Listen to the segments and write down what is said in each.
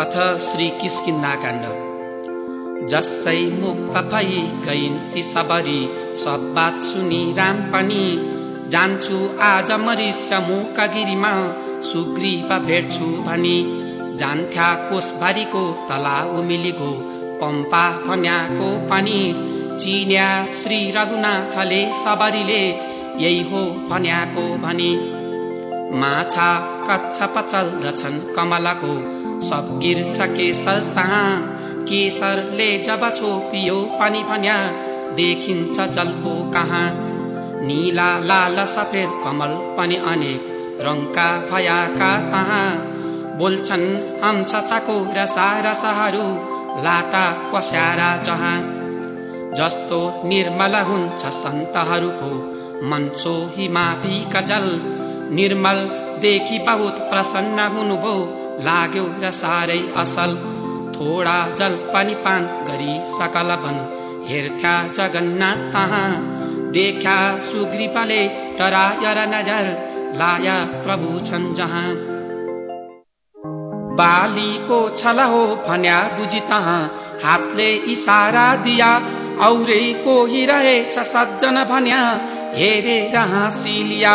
अथ श्री किस्किन्दा काण्ड जसै मुक्त भई गइन् ती सबरी सब बात सुनि राम पनि जान्छु आज मरिष्य मुखगिरीमा सुग्रीव भेट्छु भनी। जान्थ्या कोषबारीको तला उमिलिगो पम्पा फन्याको पानी। चिन्या श्री रघुनाथले सबरीले यही हो भन्याको भनी। माछा कच्छ पचल्दछन् कमलाको। सब गिर्छ केसर तहाँ। केसरले जब छोपियो पानी भन्या देखिन्छ जल्पो कहाँ। निला लाल सफेद कमल पनि अनेक रङका भयाका तहाँ। बोल्छन् हम्छ चाको रसा रसाहरू लाटा पस्यारा जहाँ। जस्तो निर्मल हुन्छ सन्तहरूको मन सोही माफीका जल निर्मल देखि बहुत प्रसन्न हुनुभयो लाग्यो र साह्रै असल। थोडा जल पनि पान गरी सकल बन। हेर्थ्या जगन्नाथ तहाँ। देखा सुग्रीपले टरायर नजर लाया प्रभु छन् जहाँ। बालीको छल हो भन्या बुझी तहाँ। हातले इसारा दिया औरै कोही रहेछ सज्जन भन्या। हेरेर हाँसिलिया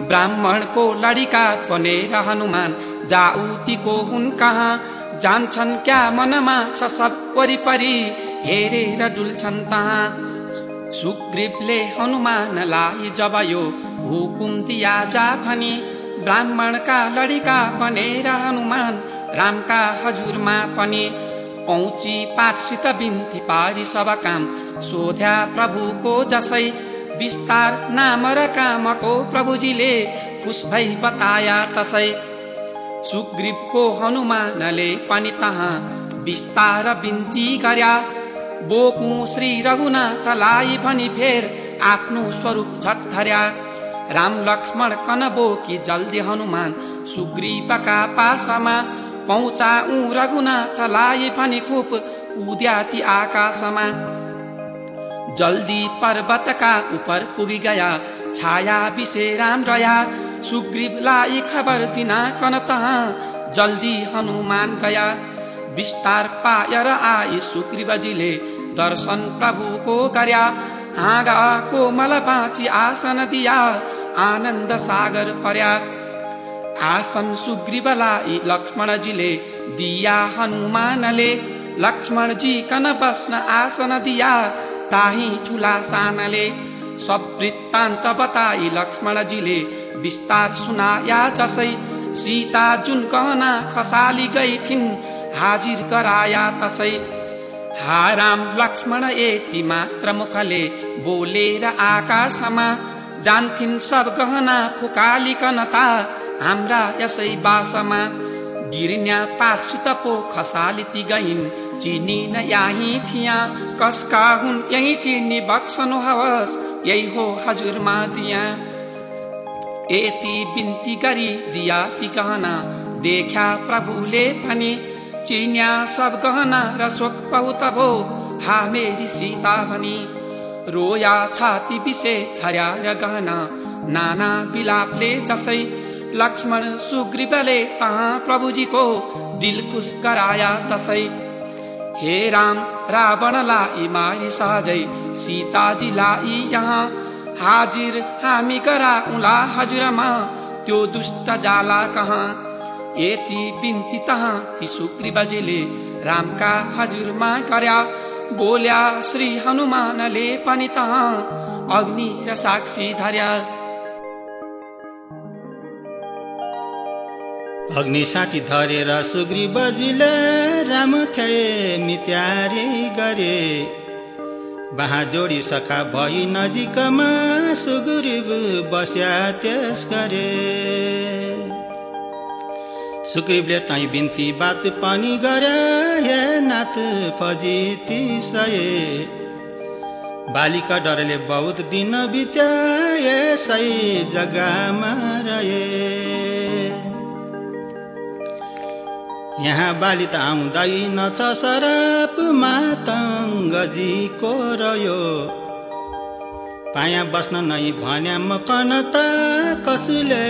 ब्राह्मणको लडिका बनेर हनुमान। जाउतीको हुन् कहाँ? जान्छन् क्या मनमा छ सब वरिपरि? हेरेर डुल्छन् तहाँ। सुग्रीवले हनुमानलाई जब यो हुकुम दिया जा भनी ब्राह्मणका लडिका बनेर हनुमान रामका हजुरमा पनि पहुँची पाठसित बिन्ती पारी सब काम। सोध्या प्रभुको जसै विस्तार नाम र कामको प्रभुजीले खुस भई बताया तसै। सुग्रीवको हनुमानले पनि तहाँ विस्तार बिन्ती गर्या। बोकु श्री रघुनाथलाई भनी फेर आफ्नो स्वरूप झट धर्या राम लक्ष्मण कन बोकी जल्दी हनुमान सुग्रीवका पासमा पहुँचा ऊ रघुनाथलाई पनि खुप कुद्या ती आकाशमा। जल्दी पर्वतका उपर पुगी गया छाया विषे राम रया सुग्रीवलाई खबर दिना कन तहाँ जल्दी हनुमान गया विस्तार पाएर आई सुग्रीवजीले दर्शन प्रभुको गर्या हाँगा कोमल बाँची आसन दिया आनन्द सागर पर्या आसन सुग्रीवलाई लक्ष्मणजीले दिया हनुमानले लक्ष्मणजी कन बस्न आसन दिया ताही ठुला सानाले सब वृत्तान्त बताई लक्ष्मणजीले विस्तार सुनाया जसै सीता जुन कहना खसाली गई हाजिर गराया तसै। हा राम लक्ष्मण यति मात्र मुखले बोलेर आकाशमा जान्थिन् सब गहना फुकालिकन ता हाम्रा यसै बासमा। गिरन्या पार्सित पो खसाली ती गइन् चिनी न यही थिया। कसका हुन् यही चिनी बक्सनु हवस् यही हो हजुरमा दिया यति बिन्ती गरी दिया ती गहना देखा प्रभुले पनि चिन्या सब गहना र शोक बहुत भो हा मेरी सीता भनी। रोया छाती विषे थर्या र गहना नाना बिलापले जसै लक्ष्मण सुग्रीवले तहाँ प्रभुजीको दिल खुस गराया तसै। हे राम रावणलाई मारी सहजै सीताजीलाई यहाँ हाजिर हामी गरा उला हजुरमा त्यो दुष्ट जाला कहाँ यति बिन्ती तहाँ ती सुग्रीवजीले रामका हजुरमा गर्या बोल्या श्री हनुमानले पनि तहाँ अग्नि र साक्षी धर्या अग्नि साँची धरेर सुग्री बजिले राम थे मित्यारे गरे। बाहा जोडी सखा भई नजिकमा सुग्रीव बस्या त्यस गरे। सुग्रीवले तै बिन्ती बात पनि गरे हे नाथ फजिती सये। बालिका डरले बहुत दिन बित्या यसै जग्गामा रहे। यहाँ बाली त आउँदैन छ सराप मातङ्गजीको रह्यो पाया बस्न नै भन्या म त कसले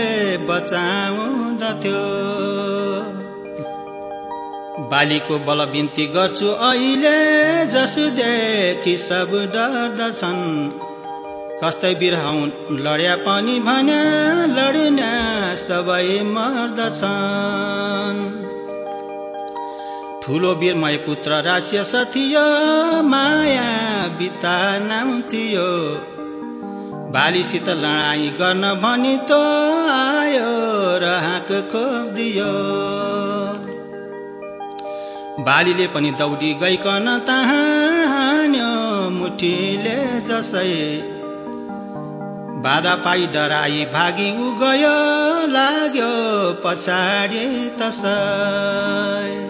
बचाउँदथ्यो। बालीको बल बिन्ती गर्छु अहिले जसदेखि सब डर्दछन्। कस्तै बिरहाउन् लड्या पनि भन्या लड्ने सबै मर्दछन्। ठुलो वीरमय पुत्र राक्षस थियो माया बिता नाम थियो बालीसित लडाइँ गर्न भनी त आयो र हाँक खोपिदियो बालीले पनि दौडी गइकन तान्यो मुठीले जसै बाधा पाइ डराई भागी उ गयो लाग्यो पछाडि तसै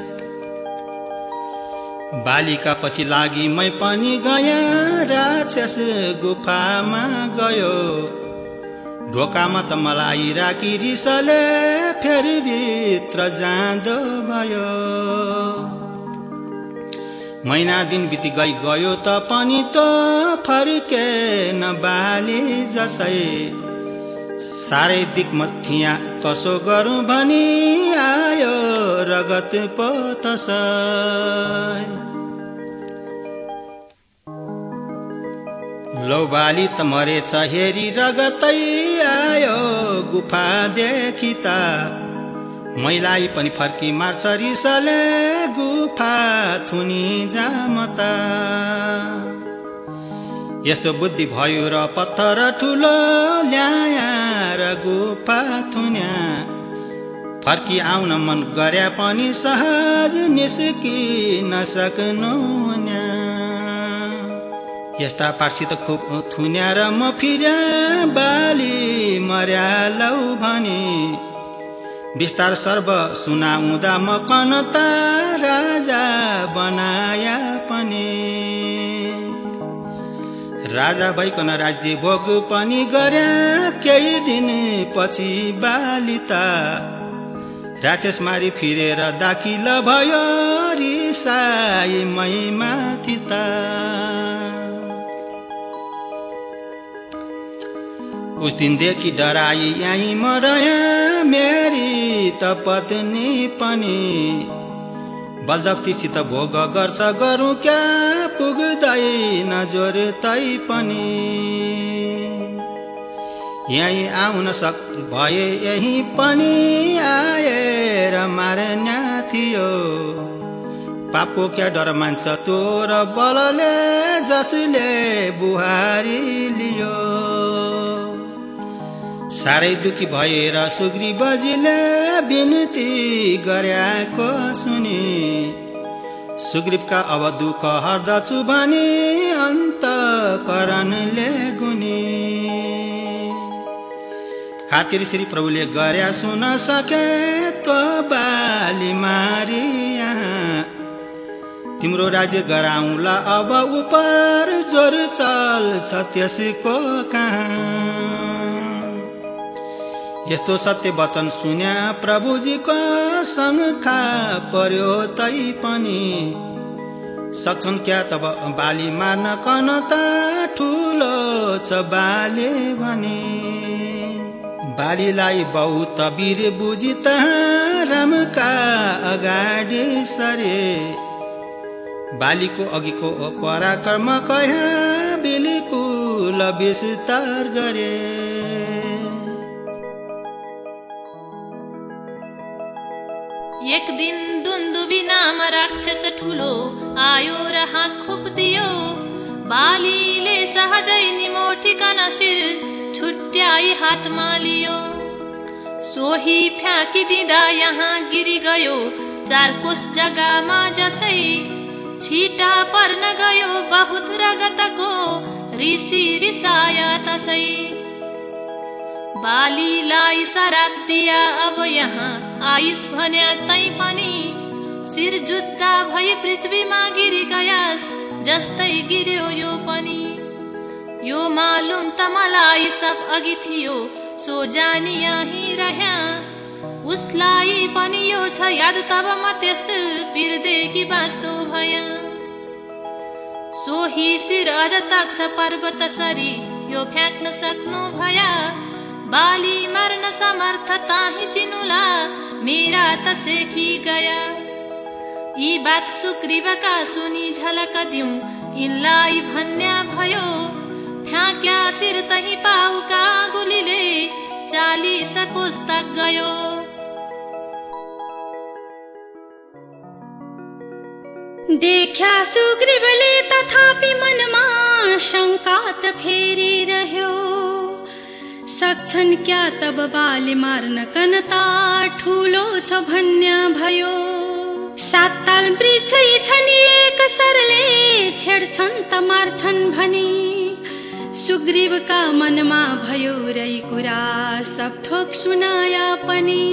बालिका पछि लागि मै पनि गया राक्षस गुफामा गयो। ढोकामा त मलाई राखी रिसले फेरि भित्र जाँदो भयो। महिना दिन बिति गई गयो त पनि त फर्के बाली जसै। साह्रै दिक्मत थिया कसो गरौँ भनी आयो रगत पोतसै लौ बाली त मरेछ हेरी रगतै आयो गुफा देखि त मैलाई पनि फर्की मार्छ रिसले गुफा थुनी जामता। यस्तो बुद्धि भयो र पत्थर ठुलो ल्याएर गुफा थुन्या। फर्की आउन मन गर्या पनि सहज निस्कि नसक्नु यस्ता पार्सित खुब थुन्या र म फिर्या बाली मर्या लौ भने। विस्तार सर्व सुनाउँदा म कनता राजा बनाया राजा भइकन राज्य भोग पनि गरे। केही दिन पछि बालिता राक्षस मारी फिरेर दाखिल भयो रिसाई मै माथि त उस दिनदेखि डराई यहीँ मरया मेरी त पत्नी पनि बलजक्तिसित भोग गर्छ गरौँ क्या? पुग्दैन जोर तै पनि। यहीँ आउन सक भए यही पनि आएर मार्ने थियो। पापो क्या डर मान्छ तोर बलले जसले बुहारी लियो। साह्रै दुखी भएर सुग्री बजीले बिन्ती गर्याको सुनि। सुग्रीवका अब दुःख हर्दछु भने अन्त करणले गुनी। खातिर श्री प्रभुले गर्या सुन सके तो बाली मारी तिम्रो राज्य गराउँला अब उपर जोर चल्छ त्यसको कहाँ यस्तो सत्य वचन सुन्या प्रभुजीको शङ्खा पर्यो तै पनि। सक्छन् क्या तब बाली मार्न कन त ठुलो छ बाले भने। बालीलाई बहुत वीर बुझी त रामका अगाडि सरे। बालीको अघिको पराक्रम कह बिल्कुल विस्तार गरे। ठुलो आयो र हात दियो। बालीले सहजै निमोठिकन शिर छुट्याई हातमा लियो सोही फ्याँकिदिँदा यहाँ गिरी गयो। चार कोस जग्गामा जसै छिटा पर्न गयो बहुत रगतको। ऋषि रिसाया तसै। बालीलाई सराप दिया अब यहाँ आइस भन्या तै पनि शिर जुत्ता भई पृथ्वीमा गिरी गयास जस्तै गिर्यो यो पनि। यो मालुम त मलाई सब अघि थियो सो जानी यही रह्या। उसलाई पनि यो छ याद तब म त्यस बिरदेखि बाँच्दो भया। सोही शिर अझ तक्ष पर्वत सरी यो फ्याँक्न सक्नु भया। बाली मर्न समर्थ ताही चिनुला मेरा त सेखी गया। यी बात सुग्रीवका सुनि झलक दिउँ यिनलाई भन्या भयो फ्याँक्या शिर तही पाउका गुलीले कोष तक गयो देख्या सुग्रीवले तथापि मनमा शङ्का त फेरिरह्यो सक्छन् क्या तब बाली मार्न कनता ठुलो छ भन्या भयो सात ताल वृक्ष छन् एक सरले छेड्छन् त मार्छन् भनी सुग्रीवका मनमा भयो रै कुरा सब थोक सुनाया पनि।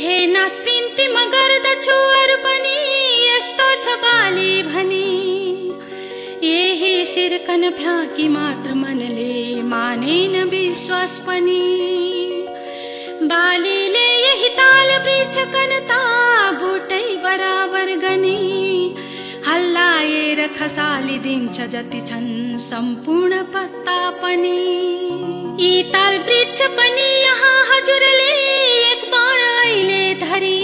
हे नाथ पिन्ती म गर्दछु अरू पनि यस्तो छ बाली भनी। यही सिरकन फ्याँकी मात्र मनले मानेन विश्वास पनि। बालीले यही ताल वृक्ष कनता बुटै बराबर गनी हल्लाएर खसाली दिन्छ जति छन् सम्पूर्ण पत्ता पनि यी ताल वृक्ष पनि यहाँ हजुरले एक बाण अहिले धरी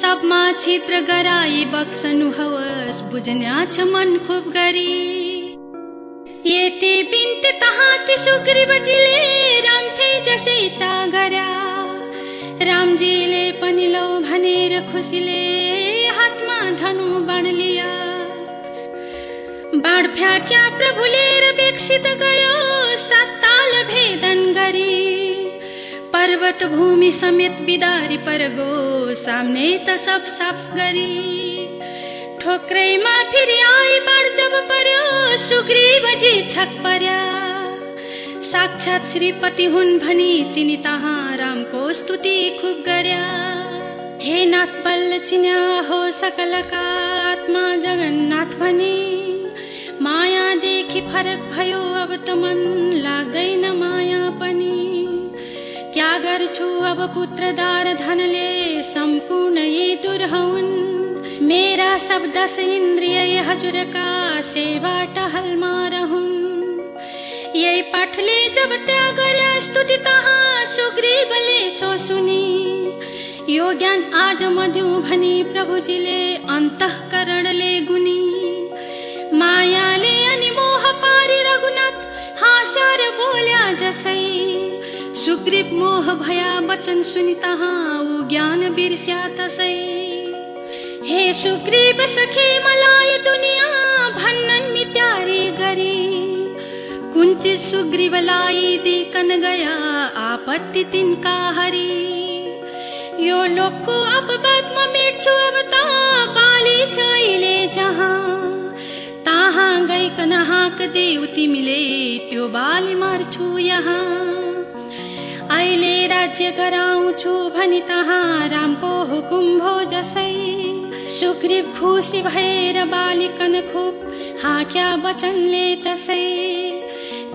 सबमा छिद्र गराई बक्सनु हवस बुझ्न्या छ मन खुब गरी यति बिन्ती तहाती सुग्रीवजीले रामथे जसैता गर्या रामजीले पनि लौ भनेर खुसीले हातमा धनु बाण लिया। बाण फ्याक्या प्रभुले र विकसित गयो सत्ताल भेदन गरी। पर्वत भूमि समेत बिदारी परगो सामने त सब साफ गरी। ठोक्रैमा फेरि आई बाण जब पर्यो सुग्रीवजी छक पर्या। साक्षात श्रीपति हुन् भनी चिनी तहाँ रामको स्तुति खुब गर्या हे नाथ बल्ल चिन्या हो सकलका आत्मा जगन्नाथ भनी माया देखि फरक भयो अब त मन लाग्दैन माया पनि क्या गर्छु अब पुत्रदार धनले सम्पूर्ण यी दुर्हौन् मेरा सब दस इन्द्रिय हजुरका सेवा टहलमा रहन्। यही पाठले जब तहाँ सो सुनि। यो ज्ञान आज मध्यु भनी प्रभुजीले अन्तःकरणले गुनी। मायाले अनि मोह पारी रघुनाथ बोल्या जसै सुग्रीव मोह भया वचन सुनि ऊ ज्ञान बिर्स्या तसै हे सुग्रीव सखे, मलाई दुनिया भन्न मित्यारी गरी। कुञ्चित सुग्रीवलाई दिकन गया आपत्ति तिनका हरी। यो लोकको अपवादमा मेट्छु अब त बाली छैले जहाँ। ताहाँ गइकन हाँक देऊ तिमीले त्यो बाली मार्छु यहाँ। अहिले राज्य गराउँछु भनी तहाँ रामको हुकुम भो जसै। सुग्रीव खुसी भएर बालिकन खुब हाँक्या वचनले तसै।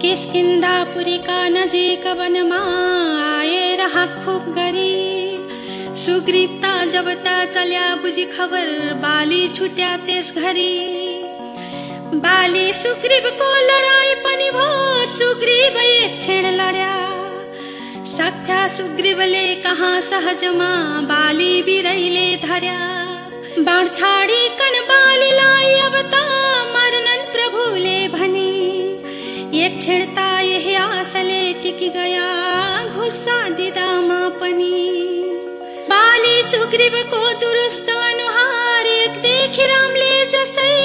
किस्किन्दापुरीका नजिक वनमा आएर हाँक खुब गरी सुग्रीवता जबता चल्या बुझी खबर बाली छुट्या त्यस घरी। बाली सुग्रीवको लडाई पनि भो सुग्रीव एक लड्या। सक्थ्या सुग्रीवले कहाँ सहजमा बाली बिरैले धर्या। बाण छाडी कन बालीलाई अब एक क्षणता यही आशले टिकी गया घुस्सा दिदामा पनि बाली सुग्रीवको दुरुस्त अनुहार एक देखि रामले जसै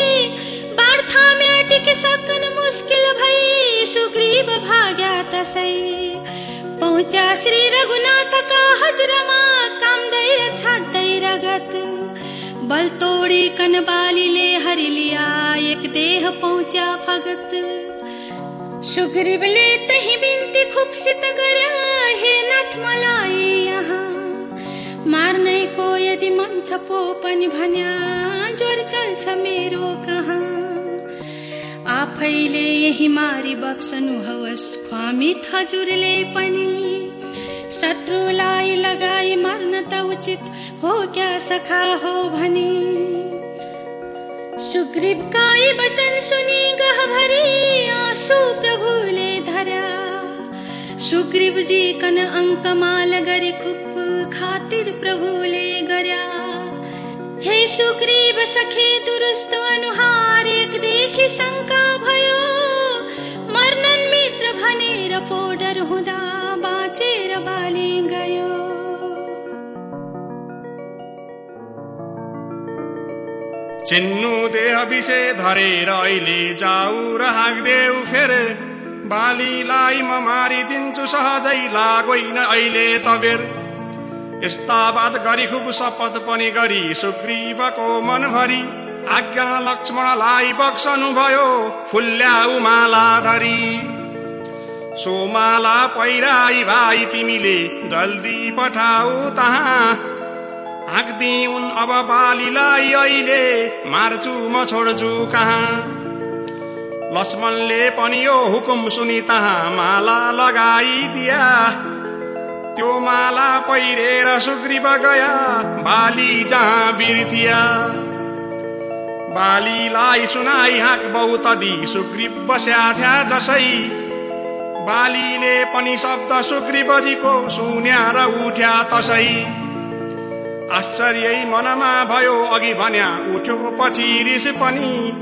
बाण थाम्या टिकी सकन मुस्किल भई सुग्रीव भाग्या तसै पहुँच्या श्री रघुनाथका हजुरमा कामदै र छाड्दै रगत बल तोडी कन बालीले हरिलिया एक देह पहुँच्या फगत। सुग्रीवले तही बिन्ती खुबसित गर्या हे नाथ मलाई यहाँ। मार्नैको यदि मन छ पो पनि भन्या ज्वर चल्छ मेरो कहाँ। आफैले यही मारी बक्सनु हवस् ख्वामित हजुरले पनि। शत्रुलाई लगाई मर्न त उचित हो क्या सखा हो भनी। सुग्रीव काय बचन सुनी गह भरी आंसू प्रभु ले धरा। सुग्रीव जी कन अंक माल गरि खुप खातिर प्रभु ले गरा। हे सुग्रीव सखे दुरुस्त अनुहार एक देखी शंका भयो। मरनन मित्र भनेर पोडर अनुहारोडर बाचेर बाली गो चिन्नु देह विषय धरेर अहिले जाऊ र हाक्देऊ फेर। बालीलाई म मारिदिन्छु सहजै लागोइन अहिले त बेर। यस्ता बात गरी खुब शपथ पनि गरी सुग्रीवको मनभरि आज्ञा लक्ष्मणलाई बक्सनु भयो फुल्याउ माला धरी। सोमाला पहिराई भाइ तिमीले जल्दी पठाऊ तहाँ। हाँक्दिउन् अब बालीलाई अहिले मार्छु म छोड्छु कहाँ? लक्ष्मणले पनि यो हुकुम सुनि तहाँ माला लगाइदिया। त्यो माला पहिरेर सुग्रीव गया बाली जहाँ बिर्थिया। बालीलाई सुनाई हाँक बहुतदी सुग्रीव बस्या थ्या जसै। बालीले पनि शब्द सुग्रीवजीको सुन्या र उठ्या तसै। आश्चर्य मनमा भयो अघि भन्या उठ्यो पछि रिस पनि।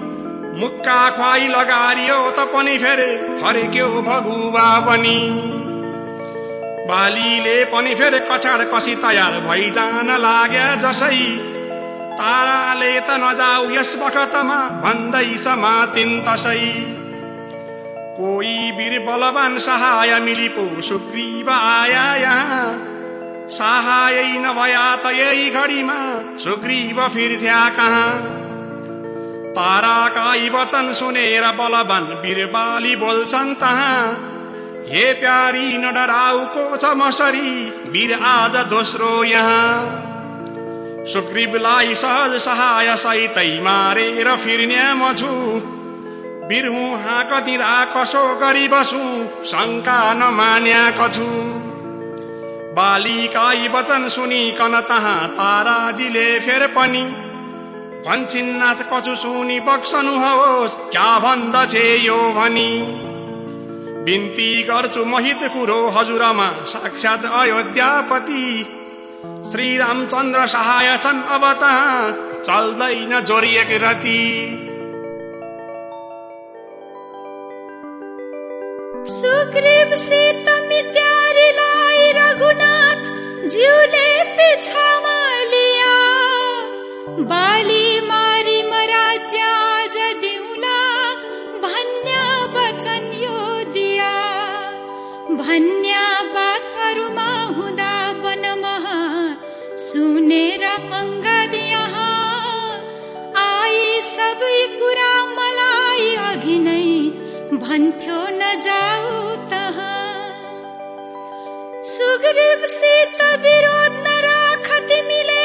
मुक्का खुवाई लगारियो त पनि फेरि फर्क्यो भगुवा पनि। बालीले पनि फेरि कछाड कसी तयार भइजान लाग्या जसै। ताराले त नजाऊ यस बखतमा भन्दै समातिन् तसै। कोही वीर बलवान सहाय मिलिपो सुग्रीव आया यहाँ। सहाय नभया यही घडीमा सुग्रीव फिर्थ्या कहाँ ताराका यी वचन सुनेर बलवान वीरबाली बोल्छन् तहाँ हे प्यारी न डराउको छ मसरी वीर आज दोस्रो यहाँ सुग्रीवलाई सहज सहाय सहितै मारेर फिर्ने म छु वीर हुँ हाँक दिँदा कसो गरी बसु शङ्का नमान्याको छु बालिका यी वचन सुनिकन तहाँ ताराजीले फेर पनि भन्छिन्नाथ कछु सुनि बक्सनुहोस् क्या भन्दछे यो भनी। बिन्ती गर्छु महित कुरो हजुरमा साक्षात् अयोध्यापति। श्रीरामचन्द्र सहाय छन् अब तहाँ चल्दैन जोरिएक रति। सुग्रीव सीत मित्यारीलाई रघुनाथ ज्यूले पिछामा लिया बाली मारी मराज्य आज दिउला भन्या वचन यो दिया। भन्या बातहरूमा हुँदा वनमा सुनेर अङ्गद यहाँ आई सबै कुरा मलाई अघि नै भन्थ्यो न जाऊ। तहाँ सुग्रीवसित विरोध न राख तिमीले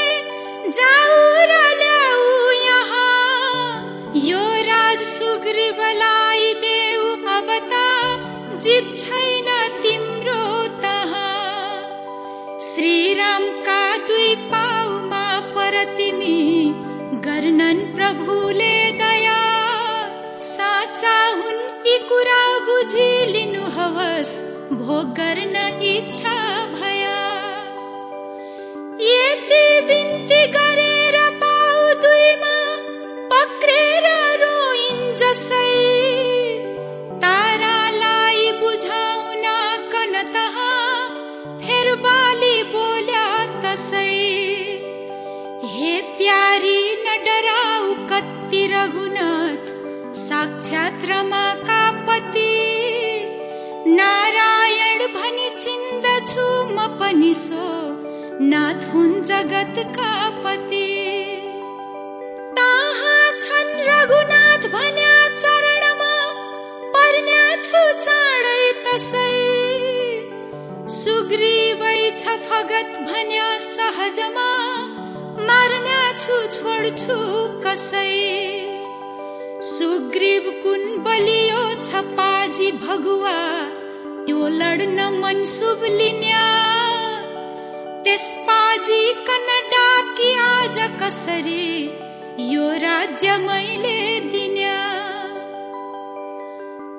जाऊ र ल्याऊ यहाँ। यो राज सुग्रीवलाई देऊ अब त जित छैन तिम्रो तहाँ। श्रीरामका दुई पाउमा पर तिमी प्रभुले दया। साचा हुन् यी कुरा बुझिलिनु हवस् भोग गर्न इच्छा भया। यति बिन्ती गरेर पाउ दुईमा पक्रेर रोइन् जसै तारालाई बुझाउन कन तहाँ फेर बाली बोल्या तसै हे प्यारी न डराउ कत्ति रघुनाथ साक्षात् रमाका नारायण भनी चिन्दछु म पनि सो नाथ हुन् जगतका पति ताहाँ छन् रघुनाथ भन्या चरणमा पर्न्या छु चाँडै तसै। सुग्रीवै छ फगत भन्या सहजमा मार्न्या छु छोड्छु कसै। सुग्रीव कुन बलियो छ पाजी भगुवा त्यो लड्न मन शुभ लिन्या त्यस पाजी कन डाकी आज कसरी यो राज्य मैले दिन्या।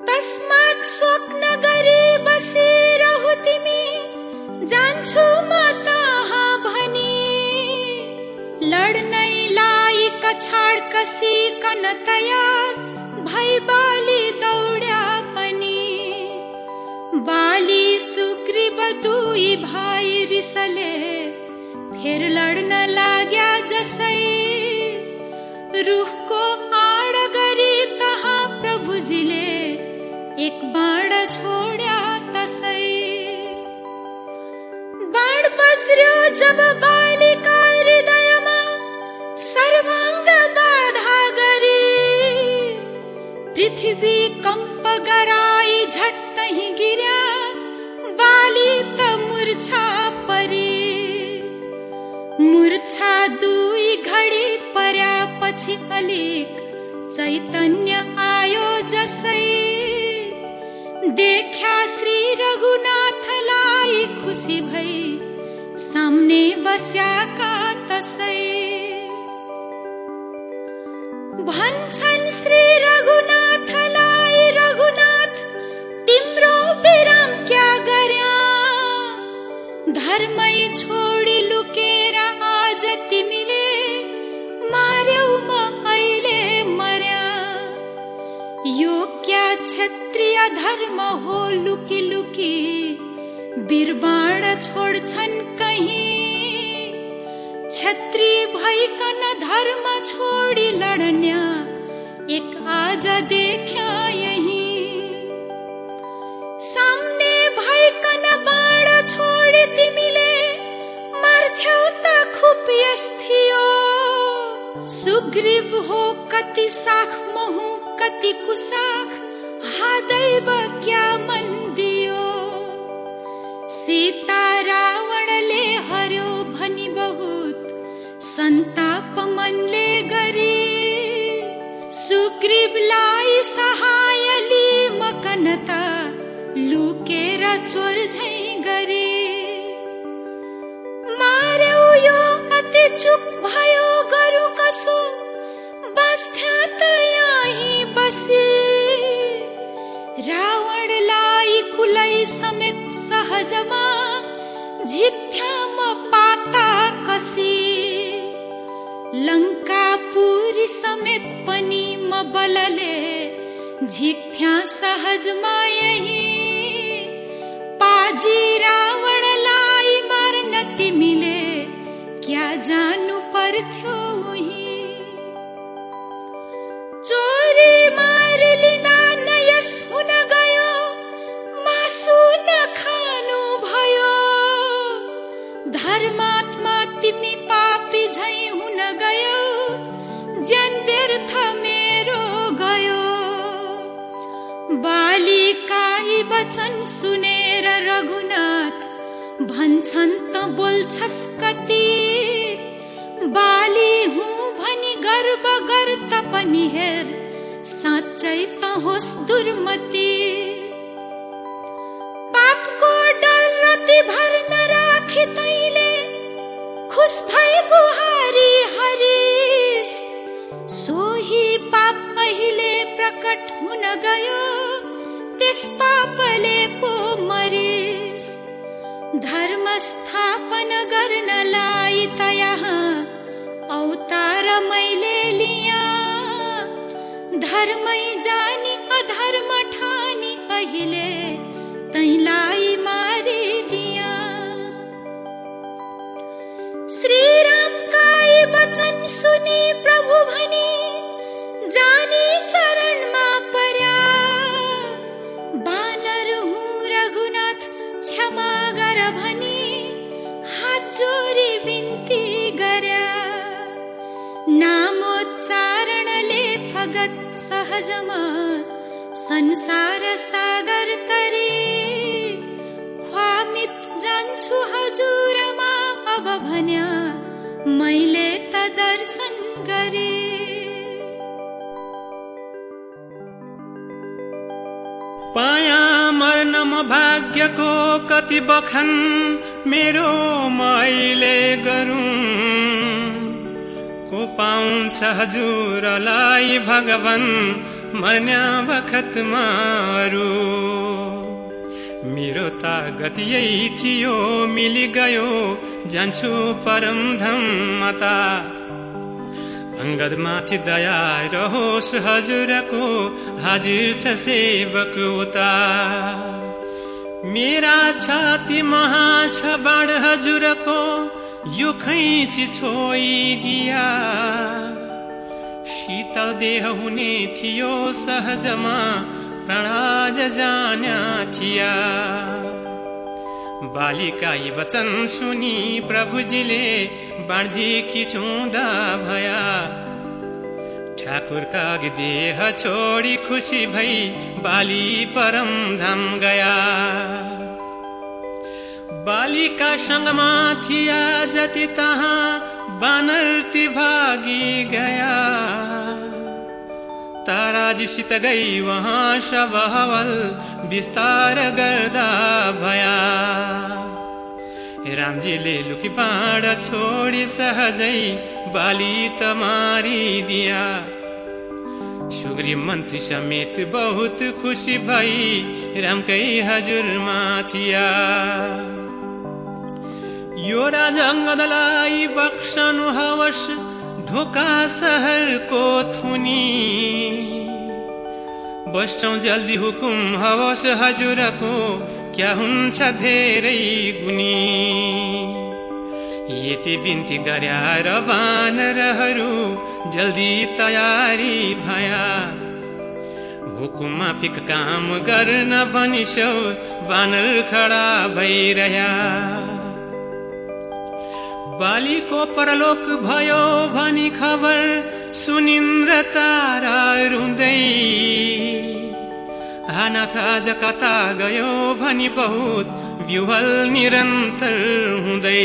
तस्मात् स्वप्न गरी बसिरहु तिमी जान्छु म तहाँ भनी। लड्नैलाई गर्न तयार भई बाली पनि बाली सुग्रीव दुई भाइ रिसले। फेर लड्न लाग्या जसै रुखको आड गरी तहाँ प्रभुजीले एक बाण छोड्या तसै बाण बज्र्यो जब बालिका हृदयमा सर्वाङ्ग बाधा गरी। पृथ्वी कम्प गराई झट्टै गिर्या बाली त मूर्छा परी मूर्छा दुई घडी पर्यापछि अलिक चैतन्य आयो जसै देख्या श्री रघुनाथलाई खुसी भई सामने बस्याका तसै भन्छन् श्री रघुनाथलाई धर्मै छोडी लुकेर आज तिमीले मार्यौ म अहिले मर्या। यो क्या क्षत्रिय धर्म हो लुकी लुकी बिरबाण छोड्छन् कहीँ। छत्री भइकन धर्म छोडी लड्न्या एक आज देख्या यही। सामने छोडी तिमीले मर्थ्यौ त खुपियस थियो सुग्रीव हो कति साख महु कति कुसाख हादैव क्या मन दियो सीता रावणले हर्यो भनी बहुत सन्ताप मनले गरी सुग्रीवलाई सहाय लि मकनता लुकेर चोर चुप भयो गरु कसो? बस्थ्या यही रावणलाई कुलै समेत सहजमा झिथ्याम पाता कसी। लङ्कापुरी समेत पनि म बलले झिक्थ्या सहजमा यही। पाजी रावणलाई क्या जानु पर्थ्यो चोरी मार लिँदा नयस हुन गयो मासु नखानु भयो। धर्मात्मा तिमी पापी झै हुन गयो ज्यान व्यर्थ मेरो गयो। बालिकाई वचन सुनेर रघुनाथ भन्छन् त बोल्छस् कति। बाली हुँ भनी गर्व गर त पनि हेर साँच्चै त होस् दुर्मति। पापको डर रति भर नराखी तैले खुस भई बुहारी हरिस। सोही पाप अहिले प्रकट हुन गयो त्यस पापले पो मरिस। धर्म स्थापन यहाँ अवतार मैले लिया। धर्मै जानी अधर्म ठानी अहिले तैलाई मारिदिया श्री सहजमा संसार सागर तरी। ख्वामित जान्छु हजुरमा अब भन्या मैले त दर्शन गरे। पाया मर्न म भाग्यको कति बखन मेरो मैले गरौँ। को पाउँछ हजुरलाई भगवान मर्न्या बखतमा अरू मेरो तागत यही थियो मिली गयो जान्छु परम धमता अङ्गदमाथि दया रहोस् हजुरको हाजिर छ सेवक उता। मेरा छाती महा छ बाण हजुरको यो खैची छोइदिया। शीतल देह हुने थियो सहजमा प्राणाज जान्या थिया। बालिका यी वचन सुनि प्रभुजीले बाणजी किचुँदा भया। ठाकुरका देह छोडी खुसी भई बाली परम धाम गया। बालिका सङ्गमा थिया जति तहाँ बानर भागी गया। ताराजीसित गई वहाँ सब हवल विस्तार गर्दा भया। रामजीले लुकी पाड छोडी सहजै बाली त मारिदिया सुग्रीव मन्त्री समेत बहुत खुसी भई रामकै हजुरमा थिया यो राजङ्गदलाई बक्सनु हवस ढोका सहरको थुनी। बस्छौ जल्दी हुकुम हवस हजुरको क्या हुन्छ धेरै गुनी। यति बिन्ती गर्या र बानरहरू जल्दी तयारी भया। हुकुम माफिक काम गर्न भनिसौ बानर खडा भइरह्या। बालीको परलोक भयो भनी खबर सुनिन्द्र तारा रुँदै। हानाथ आज कता गयो भनी बहुत विह्वल निरन्तर हुँदै।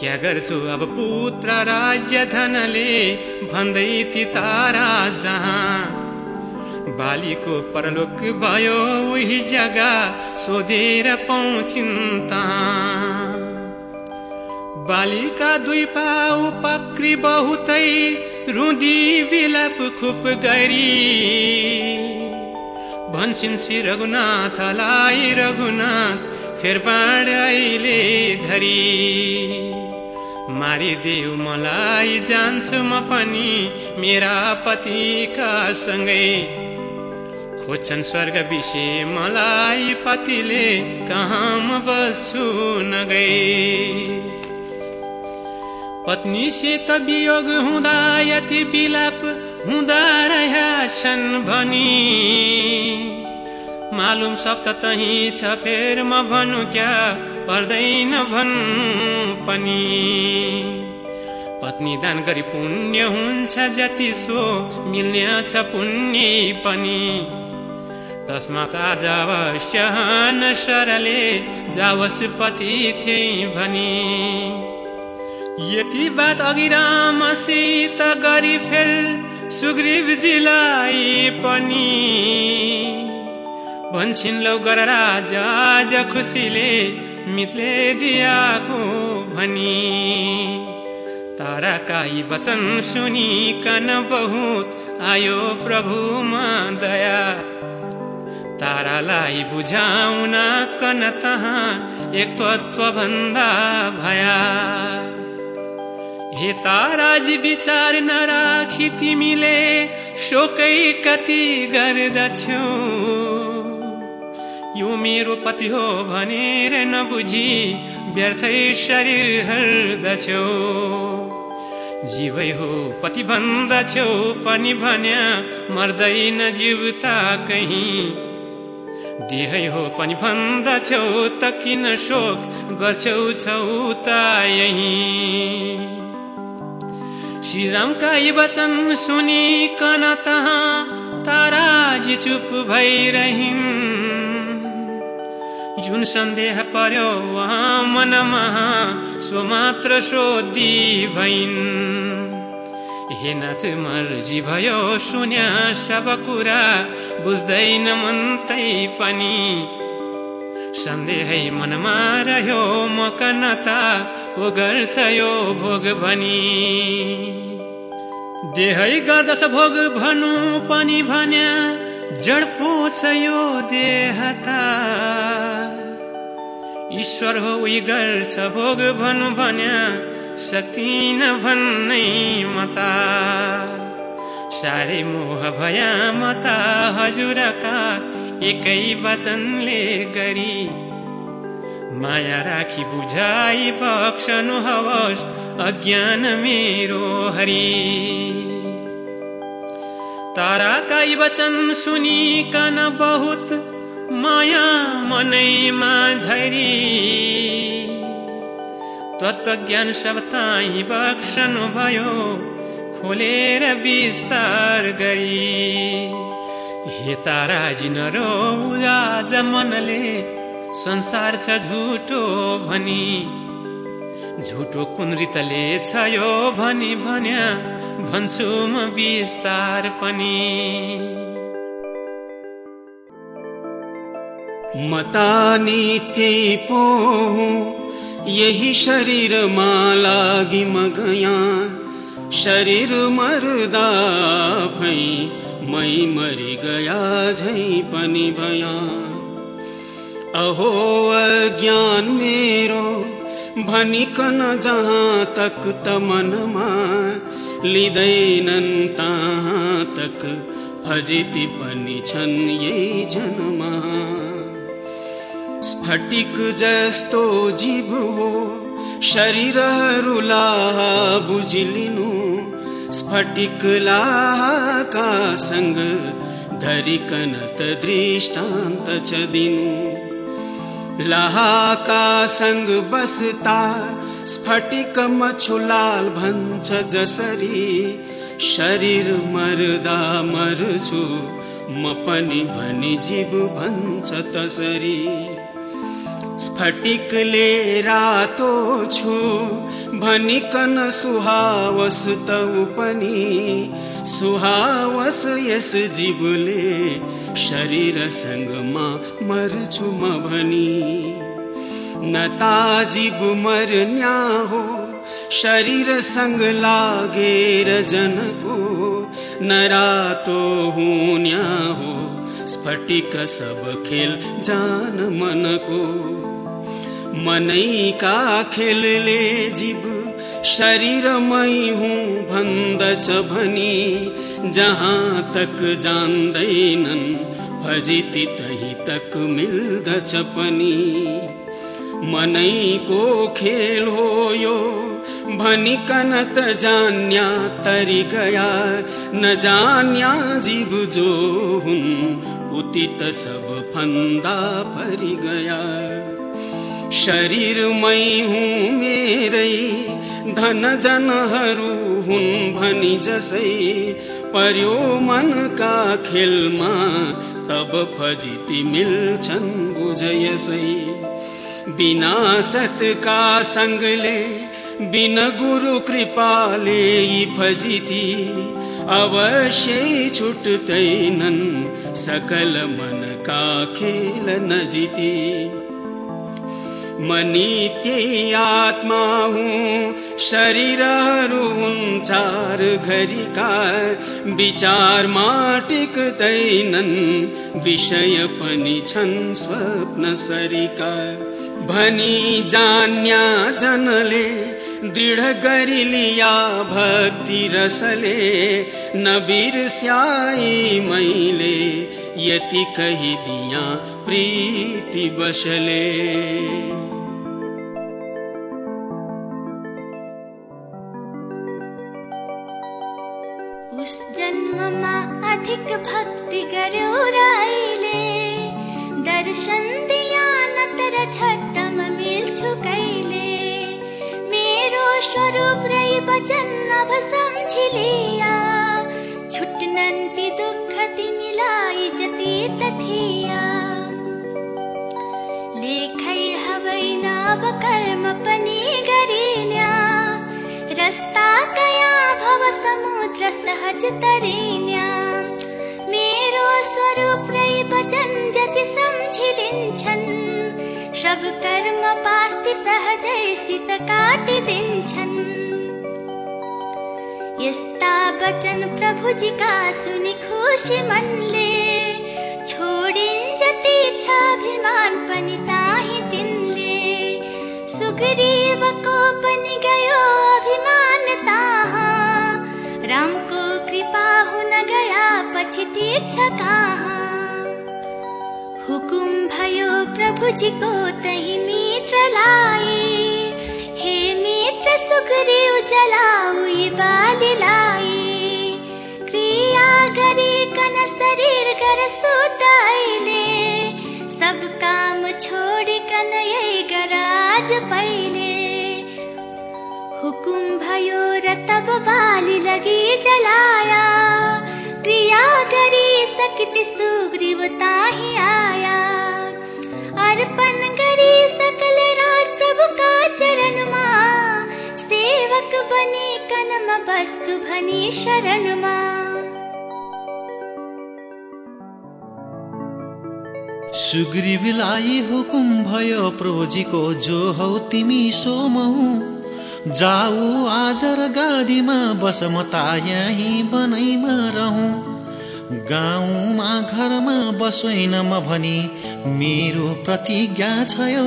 क्या गर्छु अब पुत्र राज्य धनले भन्दै ती तारा जहाँ। बालीको परलोक भयो उही जग्गा सोधेर पाउँछिन् बालिका दुई पाउ पक्री बहुतै रुदी बिलप खुप गरी। भन्छन् श्री रघुनाथलाई रघुनाथ फेर बाँड अहिले धरी मारिदेऊ मलाई जान्छु म पनि मेरा पतिका सँगै। खोज्छन् स्वर्ग विषय मलाई पतिले कहाँ बस्छु नगई पत्नीसित वियोग हुँदा यति बिलाप हुँदा छन् भनी। मालुम सप्त तही छ फेर म भनु क्या पर्दैन भन्नु पनि। पत्नी दान गरी पुण्य हुन्छ जति सो मिल्ने छ पुण्य पनि। तस्मात आज अवश्य सरले जावस् पति थिए भनी। यति बात अघि रामसित गरी फेर सुग्रीवजीलाई पनि। भन्छन् लौ गर राजा खुसीले मितले दियाको भनी। ताराका यी वचन सुनिकन बहुत आयो प्रभुमा दया। तारालाई बुझाउन कन तहाँ एक तत्व भन्दा भया। हे ताराजी विचार नराखी तिमीले शोकै कति गर्दछौ। यो मेरो पति हो भनेर नबुझी व्यर्थै शरीर हर्दछौ। जीवै हो पति भन्दछौ पनि भन्या मर्दैन जीवता कहीँ। देहै हो पनि भन्दछौ त किन शोक गर्छौ छौ त यही। श्रीरामका यी वचन तहाँ ताराजी चुप भइरहन् जुन सन्देह पर्यो उहाँ मनमा मात्र सोधी भइन्। हे नाथ मर्जी भयो सुन्या सब कुरा बुझ्दैन तै पनि। सन्देहै मनमा रह्यो म कनता को गर्छ यो भोग भनी। देहै गर्दछ भोग भनु पनि भन्या जड पोछ यो देहता। ईश्वर हो उही गर्छ भोग भनु भन्या सक्दिन भन्नै मता। साह्रै मोह भया मता हजुरका एकै वचनले गरी माया राखी बुझाइ बक्सनु हवस् अज्ञान मेरो हरि। ताराका वचन सुनिकन बहुत माया मनैमा धरी तत्त्वज्ञान सब ताई बक्सनु भयो खोलेर विस्तार गरी। हे तारा जिन आज मनले संसार छ झुटो भनी झुटो कुन्द्रितले छ यो भनी भन्या भन्छु म विस्तार पनि। मता नित्य पो यही शरीरमा लागि म गया शरीर मर्दा भई मै मरि गया झै पनि भया अहो अज्ञान मेरो भनिकन जहाँ तक त मनमा लिँदैनन् तहाँ तक फजिती पनि छन् यही जनमा। स्फटिक जस्तो जीव हो शरीरहरूला बुझिलिनु स्फटिक दृष्टान्त छ दिनु। लाहाका सँग बसता स्फटिक मछुलाल भन्छ जसरी शरीर मर्दा मर्छु म पनि भनी जीव भन्छ तसरी स्फटिकले रातो छु भनिकन सुहावस त पनि सुहावस यस जीवले शरीरसँगमा मर्छु म भनी। नता जीव मर्न्या हो शरीरसँग लागेर जनको। नरातो हुन्या हो स्फटिक सब खेल जान मनको। मनैका खेलले जीव शरीरमै हुँ भन्दछ भनी जहाँ तक जान्दैनन् भजिती तही तक मिल्दछ पनि मनैको खेल हो यो भनिकन त जान्या तरी गया। न जान्या जीव जो हुन् उति त सब फन्दा परि गया। शरीरमै हुँ मेरै धन जनहरू हुन् भनी जसै। पर्यो मनका खेलमा तब फजिती मिल्छन् बुझ यसै। विनाशतका सङ्गले बिन गुरु कृपाले भजिति। अवश्य छुटतैनन् सकल मन काल न जिति मनीते आत्माह शरीररु विचार माटिक तैनन् विषय पनि छन् स्वप्न सरिका। भनी जान्या जनले दृढ गरी लिया भक्ति रसले न बिर्स्याई मैले यति कही दिया प्रीति बसले। उस जन्ममा अधिक भक्ति गर्यो राईले दर्शन दिया न तर झट्टम मिल्छु मेरो स्वरूप लेखै कर्म पनि गरिन्या रस्ता कया भव समुद्र सहज तरिन्या मेरो स्वरूप रही वचन जति सम्झिलिन्छन् सब कर्म पास्ति सहजैसित काटिदिन्छन् यस्ता वचन प्रभुजीका सुनि खुसी मनले छ अभिमान पनि ताही तिनले। सुग्रीवको पनि गयो रामको कृपा हुन गया पछि टिक्छ कहाँ। हुकुम भयो प्रभुजीको तही मित्रलाई हे मित्र सुग्रीव जलाऊ बालीलाई क्रिया गरिकन शरीर गर सुताइले। सब काम छोडिकन यही गराज पहिले। हुकुम भयो र तब बाली लगी जलाया। क्रिया गरी सकट सुग्रीव ताही आया। गरी सकल राज प्रभु का चरणमा। सेवक बनी कनम बस्छु भनी शरणमा। सुग्रीवलाई हुकुम भयो प्रभुजीको जो हौ तिमी सोमहु। जाऊ आज र गाडीमा बस म ता यहीँ बनैमा रहँ। गाउँमा घरमा बसोइन म भनी मेरो प्रतिज्ञा छ यो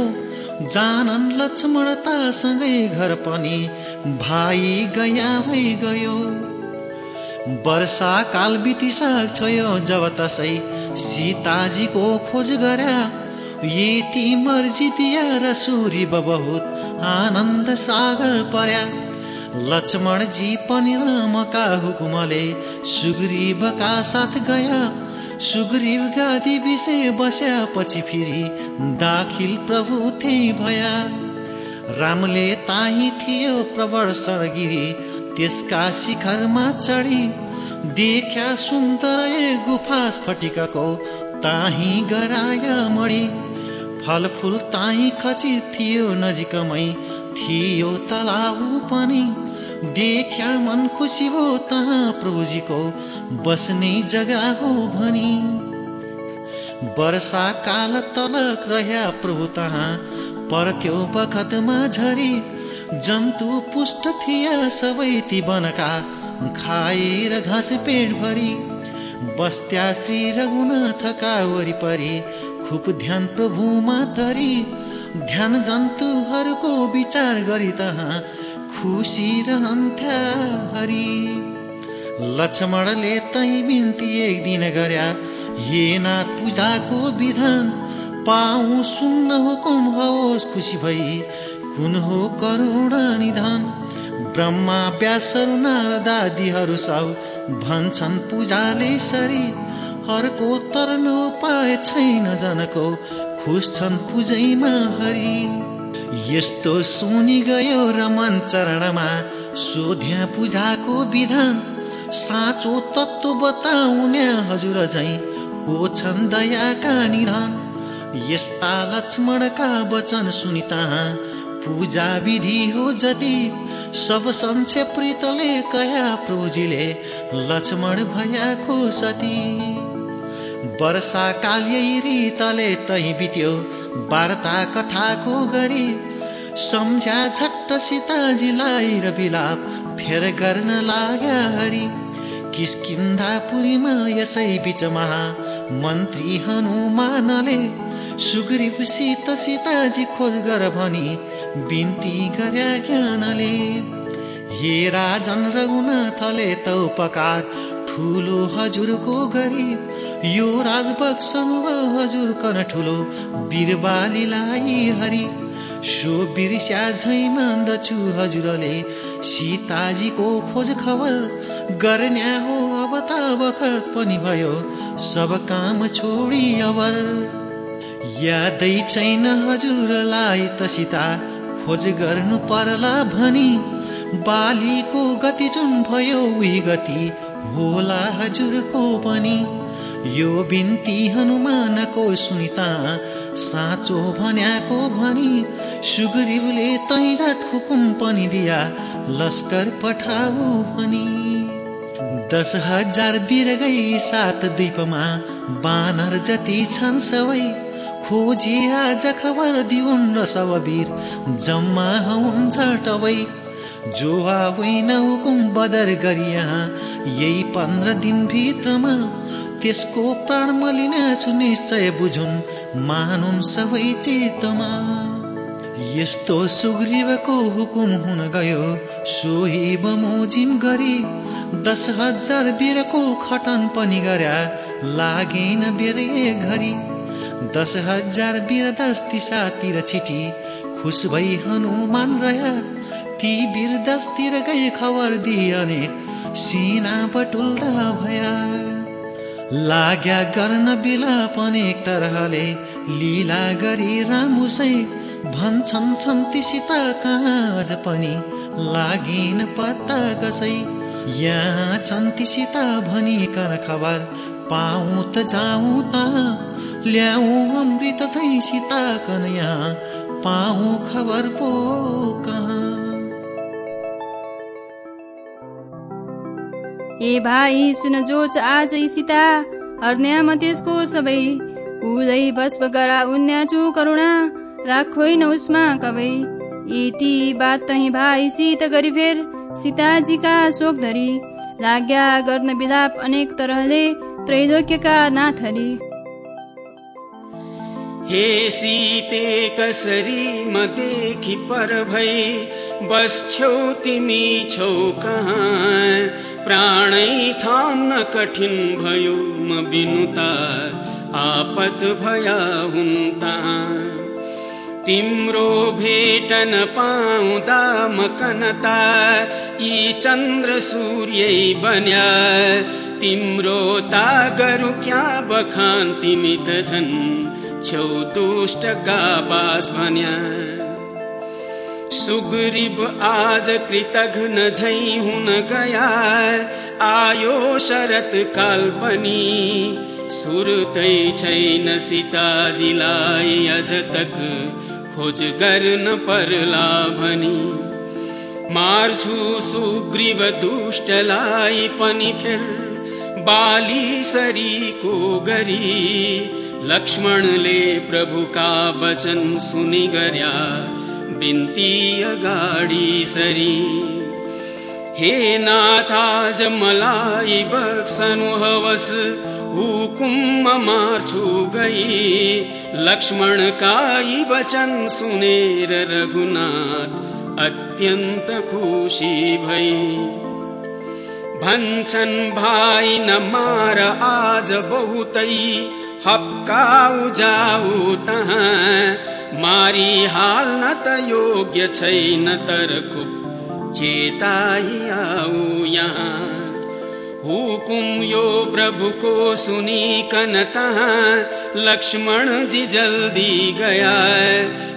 जानन लक्ष्मणतासँगै घर पनि भाइ गया भइ गयो। वर्षा काल बितिसक्छ यो जब तसै सीताजीको खोज गर्या यति मर्जी दिया र सूर्य बहुत आनन्द सागर पर्या। लक्ष्मणजी पनि रामका हुकुमले सुग्रीवका साथ गया। सुग्रीव गादी विषय बस्या पछि फेरि दाखिल प्रभु त्यही भया। रामले ताही थियो प्रवर सरगिरी त्यसका शिखरमा चढी। देख्या सुन्दर गुफा स्फटिकको ताही गराया मडी फलफुल ताही खचित थियो नजिकमै। थियो तलाउ पनि। देख्या मन खुसी हो तहाँ प्रभुजीको बस्ने जग्गा हो भनी। वर्षा काल तलक रह्या प्रभु तहाँ पर्थ्यो बखतमा झरी। जन्तु पुष्ट थिया सबै ती बनका खाएर घाँस पेटभरि बस्त्या श्री रघुनाथका वरिपरि खुब ध्यान प्रभुमा तरी। ध्यान जन्तुहरूको विचार गरी तहाँ खुसी रहन्थ्या हरि लक्ष्मणले तै बिन्ती एक दिन गर्या हे नाथ पूजाको विधान पाऊ सुन्न हुकुम होस् खुसी भई कुन हो करुणा निधान? ब्रह्मा व्यासहरू नारदादीहरू सब भन्छन् पूजाले सरी हरको तर्न उपाय छैन जनको। खुस छन् पूजैमा हरि। यस्तो सुनि गयो रमन चरणमा सोध्या पूजाको विधान। साँचो तत्व बताउने हजुर झै को छन् दयाका निधान? यस्ता लक्ष्मणका वचन सुनिता पूजा विधि हो जति। सब संक्षेप्रितले कया प्रभुजीले लक्ष्मण भयाको सती। वर्षा काल्यै तले तै बित्यो वार्ता कथाको गरी। सम्झ्या झट्ट सीताजीलाई र बिलाप फेर गर्न लाग्या हरि। किस्किन्दापुरीमा यसै बिचमा मन्त्री हनुमानले सुग्रीवसित सीताजी खोज गर भनी बिन्ती गर्या ज्ञानले। हे राजन रघुनाथले उपकार ठुलो हजुरको गरी यो राजबक्सनु हजुर कन ठुलो बिरबालीलाई हरि। सो बिर्स्या झै मान्दछु हजुरले सीताजीको खोज खबर गर्न्या हो अब त बखत पनि भयो सब काम छोडी अबर यादै छैन हजुरलाई त सीता खोज गर्नु पर्ला भनी। बालीको गति जुन भयो उही गति होला हजुरको पनि। यो बिन्ती हनुमानको सुनिता साँचो भन्याको भनी। सुग्रीवले तै झट हुकुम पनि दिया लस्कर पठाऊ भनी। दस हजार बिरगै सात द्वीपमा बानर जति छन् सबै। खोजी आज खबर दिउन् र सब वीर जम्मा हुन् झटवै जो होइन हुकुम बदर गरी यहाँ पन्ध्र दिनभित्रमा त्यसको प्राण छु निश्चय बुझुन् मानुन् सबै चित्तमा यस्तो सुग्रीवको हुकुम हुन गयो सोही बमोजिम गरी दस हजार बिरको खटन पनि गर्या लागेन बेर घरी। दस हजार बिर दस दिशातिर छिटी खुस भई हनुमान रह्या। ती बिर दसतिर गई खबर अनेक सिना बटुल्दा भया। लाग्या गर्न बिलाप अनेक तरहले लीला गरी रामुसै भन्छन् सन्तीसित काँझ पनि लागिन पत्ता कसै। यहाँ चन्तीसित भनिकन खबर पाऊ त जाउँ त ल्याऊ अमृत चाहिँ सीताकन यहाँ। पाऊ खबर पो कहाँ? ए भाइ सुन जोच आज सीता हर्न्याम त्यसको सबै। कुलै भस्म गरा उन्याचु करुणा। राखोइन उसमा कबै यति बात तही भाइ सीत गरी फेर। सीताजीका शोक धरी। लाग्या गर्न विलाप अनेक तरहले त्रैलोक्यका नाथरी हे सीते कसरी म देखि पर भई बस्छौ तिमी छौ कहाँ? प्राणै थाम्न कठिन भयो म बिनुता आपत भया हुन्ता तिम्रो भेटन पाउँदा मकनता यी चन्द्र सूर्य बन्या तिम्रो तागरु क्या बखान तिमी त झन् छौ दुष्टका बास भन्या सुग्रीव आज कृतघ्न झै हुन गया आयो शरत काल पनि सुरतै छैन सीताजीलाई अझ तक खोज गर्न पर्ला भनी मार्छु सुग्रीव दुष्टलाई पनि फेर बाली सरीको गरी। लक्ष्मणले प्रभुका वचन सुनि गर्या अगाडि सरी। हे नाथाज मलाई बक्सनु हवस हुकुम मार्छु गई। लक्ष्मण काई वचन सुनेर रघुनाथ अत्यन्त खुसी भई। भन्छन् भाइ न मार आज बहुतै जाऊ तहाँ। मारी हाल्न त योग्य छैन तर खुब चेताई आऊ यहाँ। हुकुम यो प्रभुको सुनिकन तहाँ। लक्ष्मण जी जल्दी गया।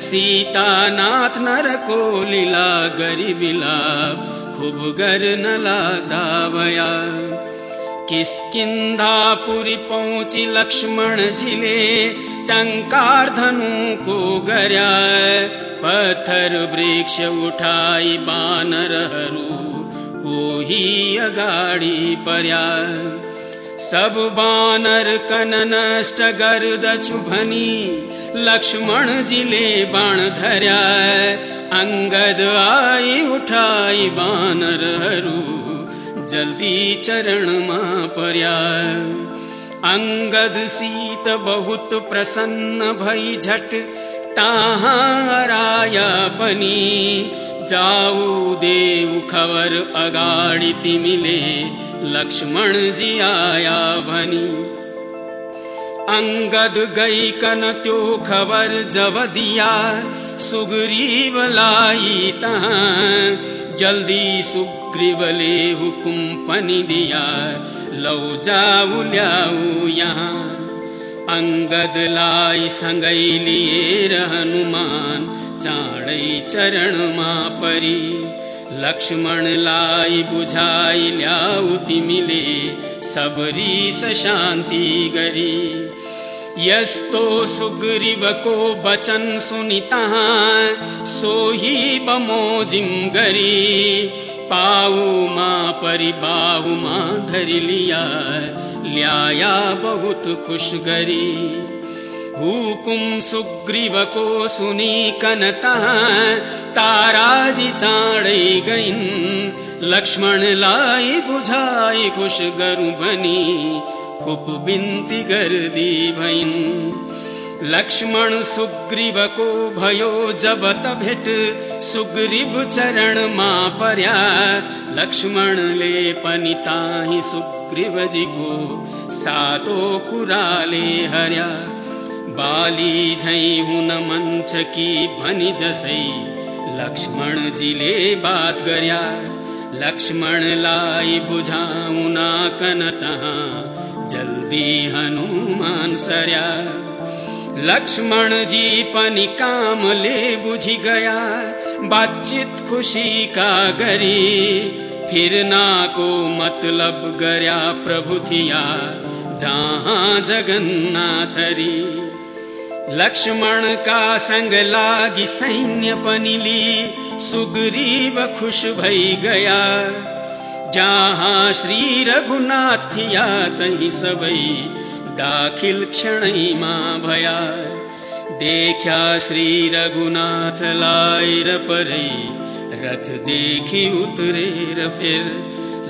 सीता नाथ नरको लीला गरी बिलाप खुब गर्न लाग्दा भया किस्किन्धापुरि पोची लक्ष्मण झिले टङ्कार धनु को गर्या पत्थर वृक्ष उठाइ बार कोहि अगाडि पर्या सब बानर कन नष्ट गर्द चुभनी लक्ष्मण जिले बाण धर्या अङ्गद आई उठा बररु जल्दी चरण मा पर्या अङ्गद सीत बहुत प्रसन्न भई झट ताया जाऊ देव खबर अगाडिति मिले लक्ष्मण जी आया भनी। अङ्गद गै कन दिया सुग्रीव लाई लिता जल्दी सु सुग्रीवले हुकुम पनि दिया लौ जाऊ ल्याऊ यहाँ। अङ्गदलाई सँगै लिएर हनुमान चाँडै चरणमा परी। लक्ष्मणलाई बुझाइ ल्याऊ तिमीले सबरी शान्ति गरी। यस्तो सुग्रीवको वचन सुनि तहाँ सोही बमोजिम गरी पामा परि बा मा धरीलिया ल्याया बहुत बहु हुकुम सुग्रीव को सुनी कनता ताराजी चाणै गैन् लक्ष्मण लाई ला बुझा खुशगरु बनि खुब विन्ति गी बहिन् लक्ष्मण सुग्रीव को भयो जेट सुग्रीव चरण मा पर्या। लक्ष्मण ले पनिताहि सुग्रीव जी को सातो कुराले हर्या। बाली झै हुन मञ्च की भि जसै लक्ष्मणजी ले बात गर्या। लक्ष्मण लमण लुझना कनतः जल्दी हनुमान सर्या। लक्ष्मणजी पनि कामले बुझी गया। बातचित खुसीका गरी। फिर्नाको मतलब गर्या प्रभु थिया। जहाँ जगन्नाथरी लक्ष्मणका संग लागि सैन्य पनि ली सुग्रीव खुश भई गया। जहाँ श्री रघुनाथ थिया तही सबै दाखिल क्षणैमा भया। देख्या श्री रघुनाथलाई र परै रथ देखि उत्रेर फिर।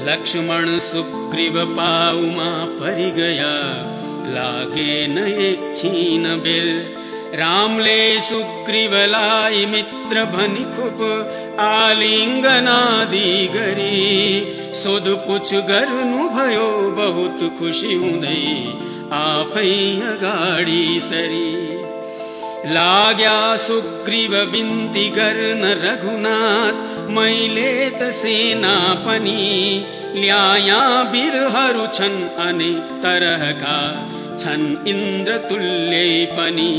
लक्ष्मण सुग्रीव पाउमा परि गया लागे न एकछिन बेर रामले सुग्रीवलाई मित्र भनी खुप आलिङ्गनादि बहुत खुसी हुँदै आफै अगाडि सरी लाग्या सुग्रीव बिन्ती गर्न रघुनाथ मैले त सेना छन् अनेक तरहका छन् इन्द्र तुल्य पनि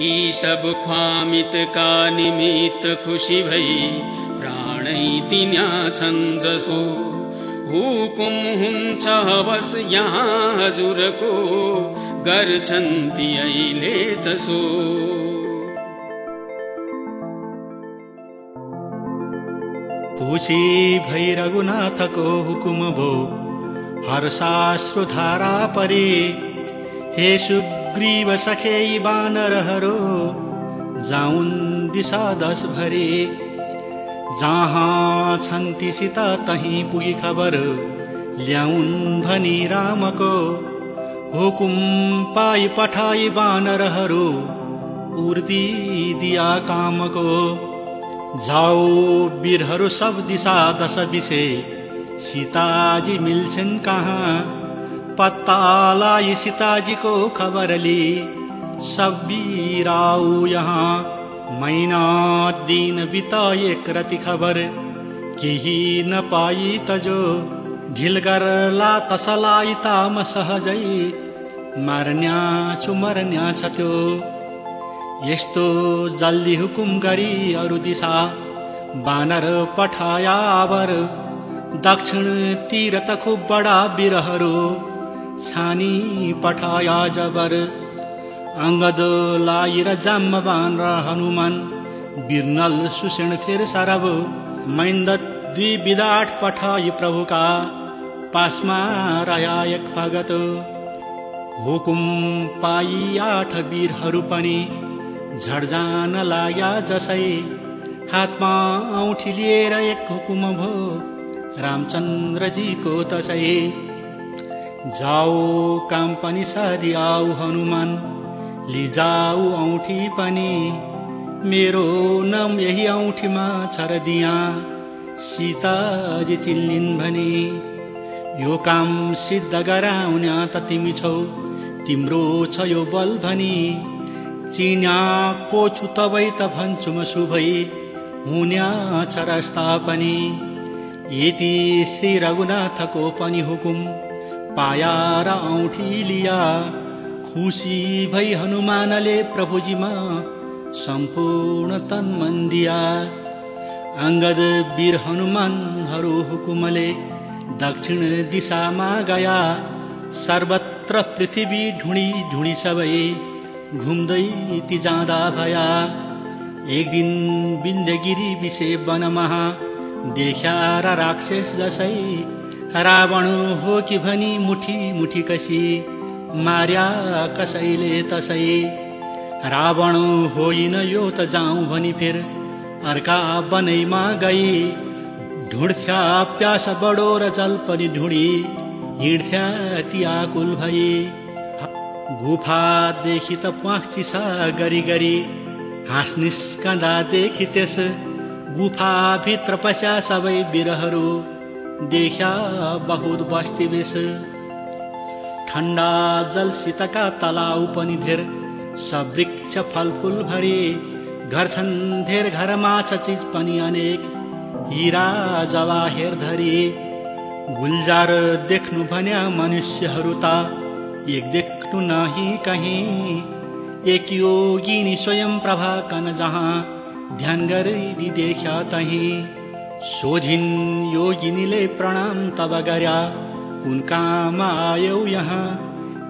यी सब ख्वामितका निमित्त खुसी भई प्राणै जसो हुकुम हुन्छ हवस यहाँ हजुरको गर्छन् ती अहिले तसो खुसी भई रघुनाथको हुकुम भो हर्षाश्रु धारा परे। हे सुग्रीव सखे बानरहरू जाउन् दिशा दस भरे। जहाँ छन् सीता तही पुगी खबर ल्याउन् भनी रामको हुकुम पाई पठाई बानरहरू उर्दी दिया कामको। जाओ वीरहरू सब दिशा दश विषे सीताजी मिल्छन् कहाँ? पत्ता सीताजीको खबरले सब वीराउ यहाँ मैना दिन बिताए रति खबर। केही नपाई तजो ढिल तसलाई ताम सहजै मर्न्या छु मर्न्या छ त्यो। यस्तो जल्दी हुकुम गरी अरू दिशा। बानर पठाया आवर दक्षिण तिर त खुब बडा बिरहरू। छानी पठाया जबर। अङ्गद लाई र जाम्बवान र हनुमान। बिर्नल सुषेण फेर सारब। मैन्द विदाट पठाई प्रभुका। पासमा रया एक भगत। हुकुम पाई आठ वीरहरू पनि झडजान लाग्या जसै हातमा औठी लिएर एक हुकुम भो रामचन्द्रजीको तसै। जाऊ काम पनि सादी आऊ हनुमान लिजाऊ औँठी पनि। मेरो नाम यही औँठीमा छ र दिया सीताजी चिल्लिन् भने। यो काम सिद्ध गराउने त तिमी छौ। तिम्रो छ यो बल भनी चिन्या को छु तबै त भन्छु म शुभै। हुन्या छ रस्ता पनि यति श्री रघुनाथको पनि हुकुम। पाया र औँठी लिया। खुसी भई हनुमानले प्रभुजीमा सम्पूर्ण तन मन दिया अङ्गद वीर हनुमानहरू हुकुमले दक्षिण दिशामा गया। सर्वत्र पृथ्वी ढुँडी ढुँडी सबै घुम्दै ती जाँदा भया। एक दिन बिन्दगिरी विषे वनमा देख्या र राक्षस जसै रावण हो कि भनी मुठी मुठी कसी मार्या कसैले तसै। रावण होइन यो त जाउँ भनी फेर अर्का बनैमा गई। ढुँड्थ्या प्यास बडो र जल पनि ढुँडी हिँड्थ्या ती आकुल भई गुफादेखि त प्वाख गरी गरी। हाँस निस्कँदा देखि त्यस गुफाभित्र पस्या सबै बिरहरू। देखा बहुत बस्ती बेस। ठन्डा जलसितका तलाउ पनि धेर सवृक्ष फलफुल भरी। घर छन् धेर घर माछा चिज पनि अनेक। हिरा जवाहेर धरी। गुल्जार देख्नु भन्या मनुष्यहरू त एक देख्नु नही कहीँ। एक योगिनी स्वयं प्रभा कन जहाँ ध्यान गरी देख्या तही। सोझिन योगिनीले प्रणाम तब गर्या कुन काम आयौ यहाँ?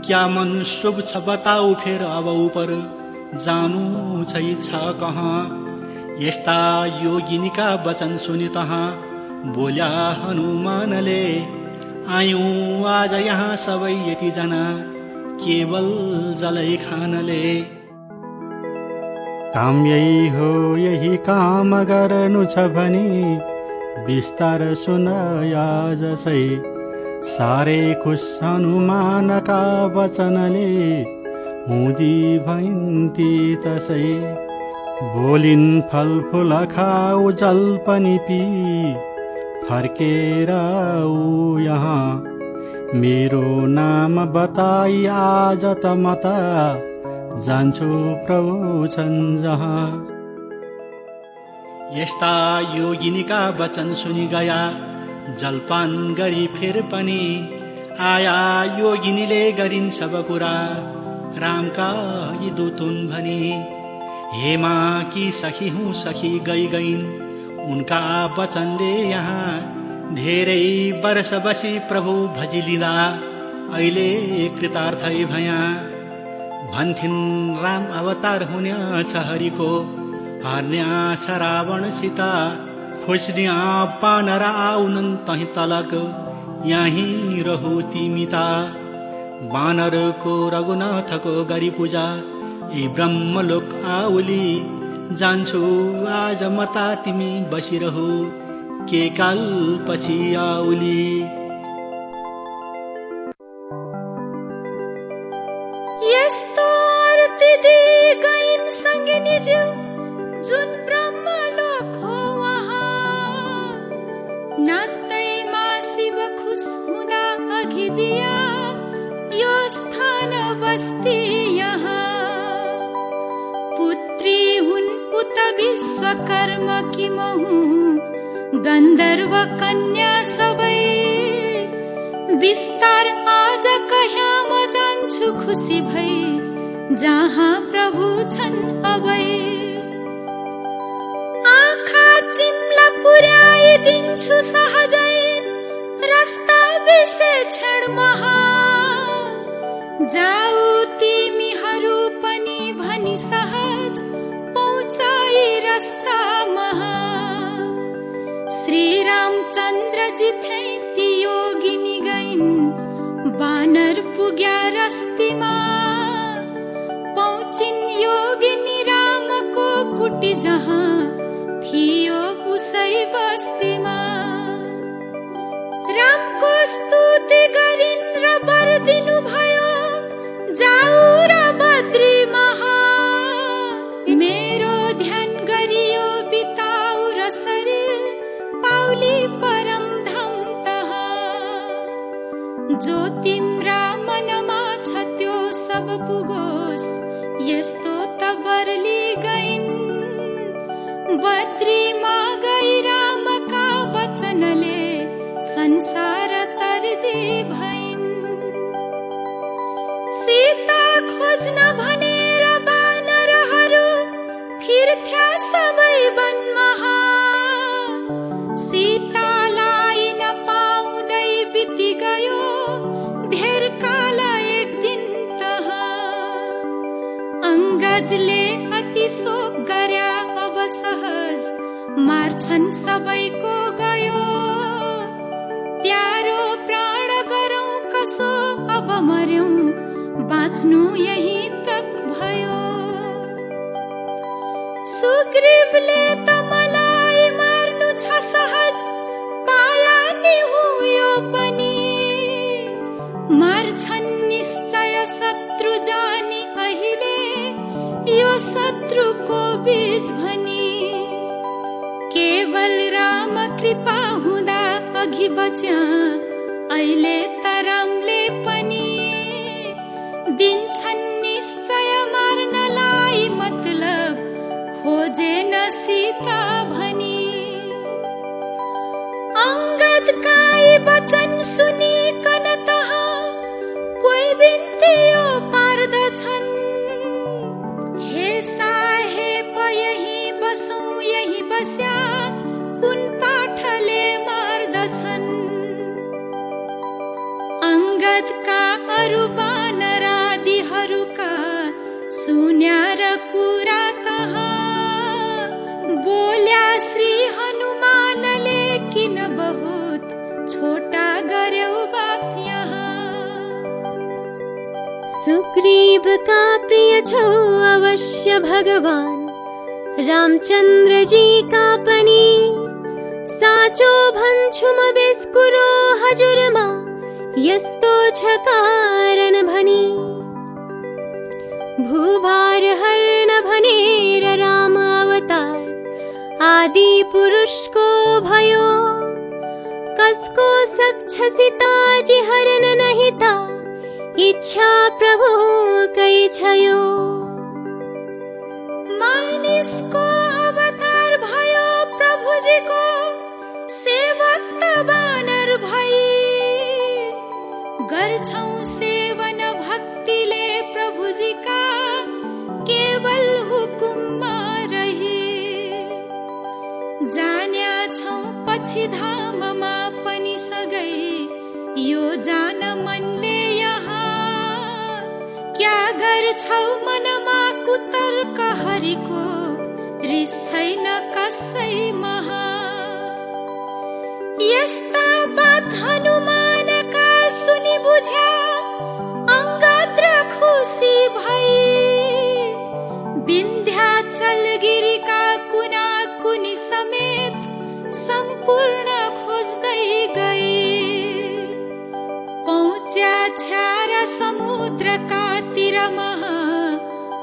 क्या मन शुभ छ बताऊ फेर अब उपर जानु छ इच्छा कहाँ? यस्ता योगिनीका वचन सुनि तहाँ बोल्या हनुमानले आयौँ आज यहाँ सबै यतिजना केवल जलै खानले। काम यही हो यही काम गर्नु छ भने बिस्तार सुन जसै सारे खुस हनुमानका वचनले हुँदी भइन्ती तसै। बोलिन् फलफुल खाऊ जल पनि पी। फर्केर यहाँ। मेरो नाम बताई आज त म त जान्छु प्रभु छन् जहाँ। यस्ता योगिनीका वचन सुनि गया जलपान गरी फेर पनि आया योगिनीले गरिन् सब कुरा। रामका यी दुतुन भनी। हेमा कि सखी हुँ सखी गई गइन्। उनका वचनले यहाँ धेरै वर्ष बसी प्रभु भजिलिँदा अहिले कृतार्थै भया। भन्थिन् राम अवतार हुने छ हरिको। हर्न्या छ रावणसित खोज्न्या पानर आउनन् तही तलक यहीँ रहो तिमिता बानरको रघुनाथको गरी पूजा। ए ब्रह्मलोक आउली। जान्छु आज मता तिमी बसिरहु के काल पछि आउली? विश्वकर्म कि महु गन्धर्व कन्या सबै बिस्तार आज कहाँ म जान्छु खुसी भई जहाँ प्रभु छन् अबै। आँखा चिम्ला पुर्याइदिन्छु सहजै रस्ता बिसे क्षण महा। जाऊ तिमीहरू पनि भनी सहज श्रीरामचन्द्र जिथे ती योगिनी गइन् बानर पुग्या रस्तीमा पहुँचिन् योगिनी रामको कुटी जहाँ थियो उसै बस्तीमा रामको स्तुति गरिन् बद्रीमा गई रामका वचनले संसार तर्दी भइन् सीता खोज्न भनेर बानरहरू फिर्थ्या सबै वनमा सीतालाई नपाउँदै बिति गयो धेर काल एक दिन अङ्गदले अति सहज मार्छन् सबैको गयो। प्यारो प्राण गरौँ कसो अब मर्यौँ बाँच्नु यही तक भयो। सुग्रीवले त मलाई मार्नु छ सहज पाया नि हुयो पनि। मार्छन् निश्चय शत्रु जानी अहिले यो शत्रुको बीच अघि बच्या अहिले तरमले पनि दिन्छन् निश्चय मार्नलाई मतलब खोजेन सीता भनी। अङ्गद काई वचन सुनिकन तहाँ बोल्या श्री हनुमानले किन बहुत छोटा बात यहाँ सुग्रीव का प्रिय छौ अवश्य भगवान रामचन्द्र जी का पनि साँचो भन्छु म बेस्कुरो हजुरमा यस्तो छ कारण भनी भूभार हर्न भनेर राम अवतार आदि पुरुषको भयो कसको सक्छ सीताजी हरन नहीं ता इच्छा प्रभु कै छयो मानिसको अवतार भयो प्रभुजीको सेवक त बानर भई गर्छौ सेवन भक्तिले प्रभुजीका केवल हुकुममा रहे। जान्या छौ पछि धाममा पनि सगै यो जान मनले क्या गर्छौ मनमा कुतर्क हरिको? रिस छैन कसै महा। यस्ता बात हनुमानका सम्पूर्ण खोज्दै गए पहुँच्या छ्यार समुद्रका तिरमा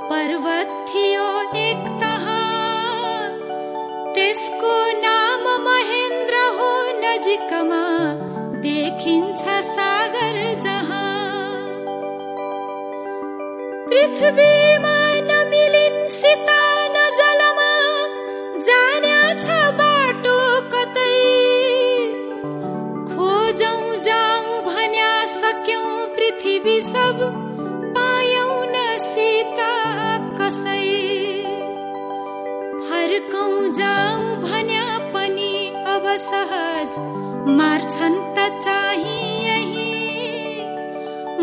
पर्वत थियो एक त्यसको नाम महेन्द्र हो नजिकमा देखिन्छ सागर जहाँ। पृथ्वीमा नमिलिन् सीता। सब पायौ न सीता कसै। फर्कौ जाउँ भन्या पनि अब सहज मार्छन् त चाहिँ यही।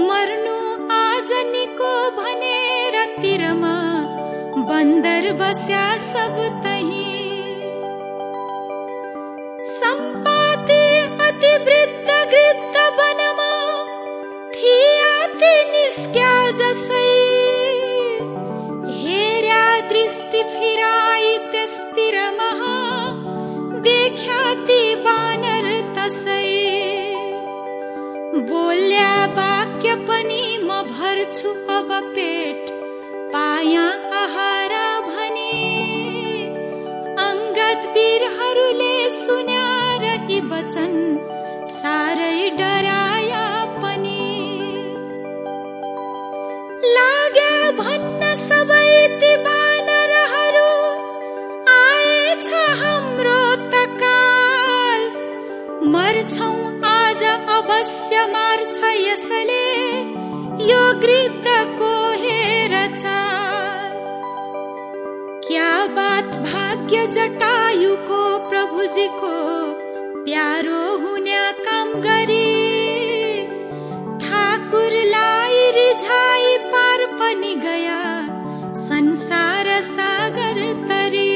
मर्नु आज निको भनेर तिरमा बन्दर बस्या सब तही। सम्पाति अति वृद्ध गृद्ध वनमा थिया ती निस्क्या जसै हेर्या दृष्टि फिराई त्यसतिर महा देख्या ती बानर तसै बोल्या वाक्य पनि म भर्छु अब पेट पाया आहार भने अङ्गद वीरहरूले सुन्या र यी वचन साह्रै डराया लाग्या भन्न सबै ती बानरहरू आएछ हाम्रो तकाल। मर्छौ आज अवश्य मार्छ यसले। यो गृद्धको हेर चाल क्या बात भाग्य जटायुको प्रभुजीको? प्यारो हुन्या काम गरी गया संसार सागर तरी।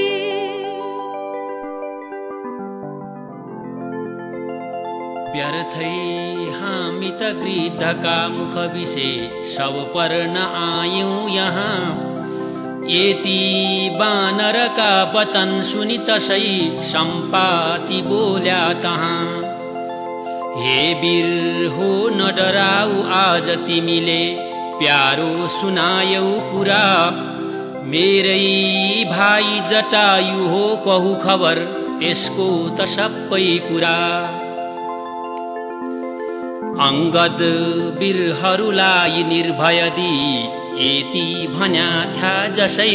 व्यर्थै हामी त गृद्धका मुख विषे सब पर्न आयौँ यहाँ। यति बानरका वचन सुनि तसै सम्पाति बोल्या तहाँ। हे वीर हो न डराउ आज तिमीले प्यारो सुनायौ कुरा। मेरै भाइ जटायु हो कहु खबर त्यसको त सबै कुरा। अङ्गद वीरहरूलाई निर्भय यति भन्या थ्या जसै।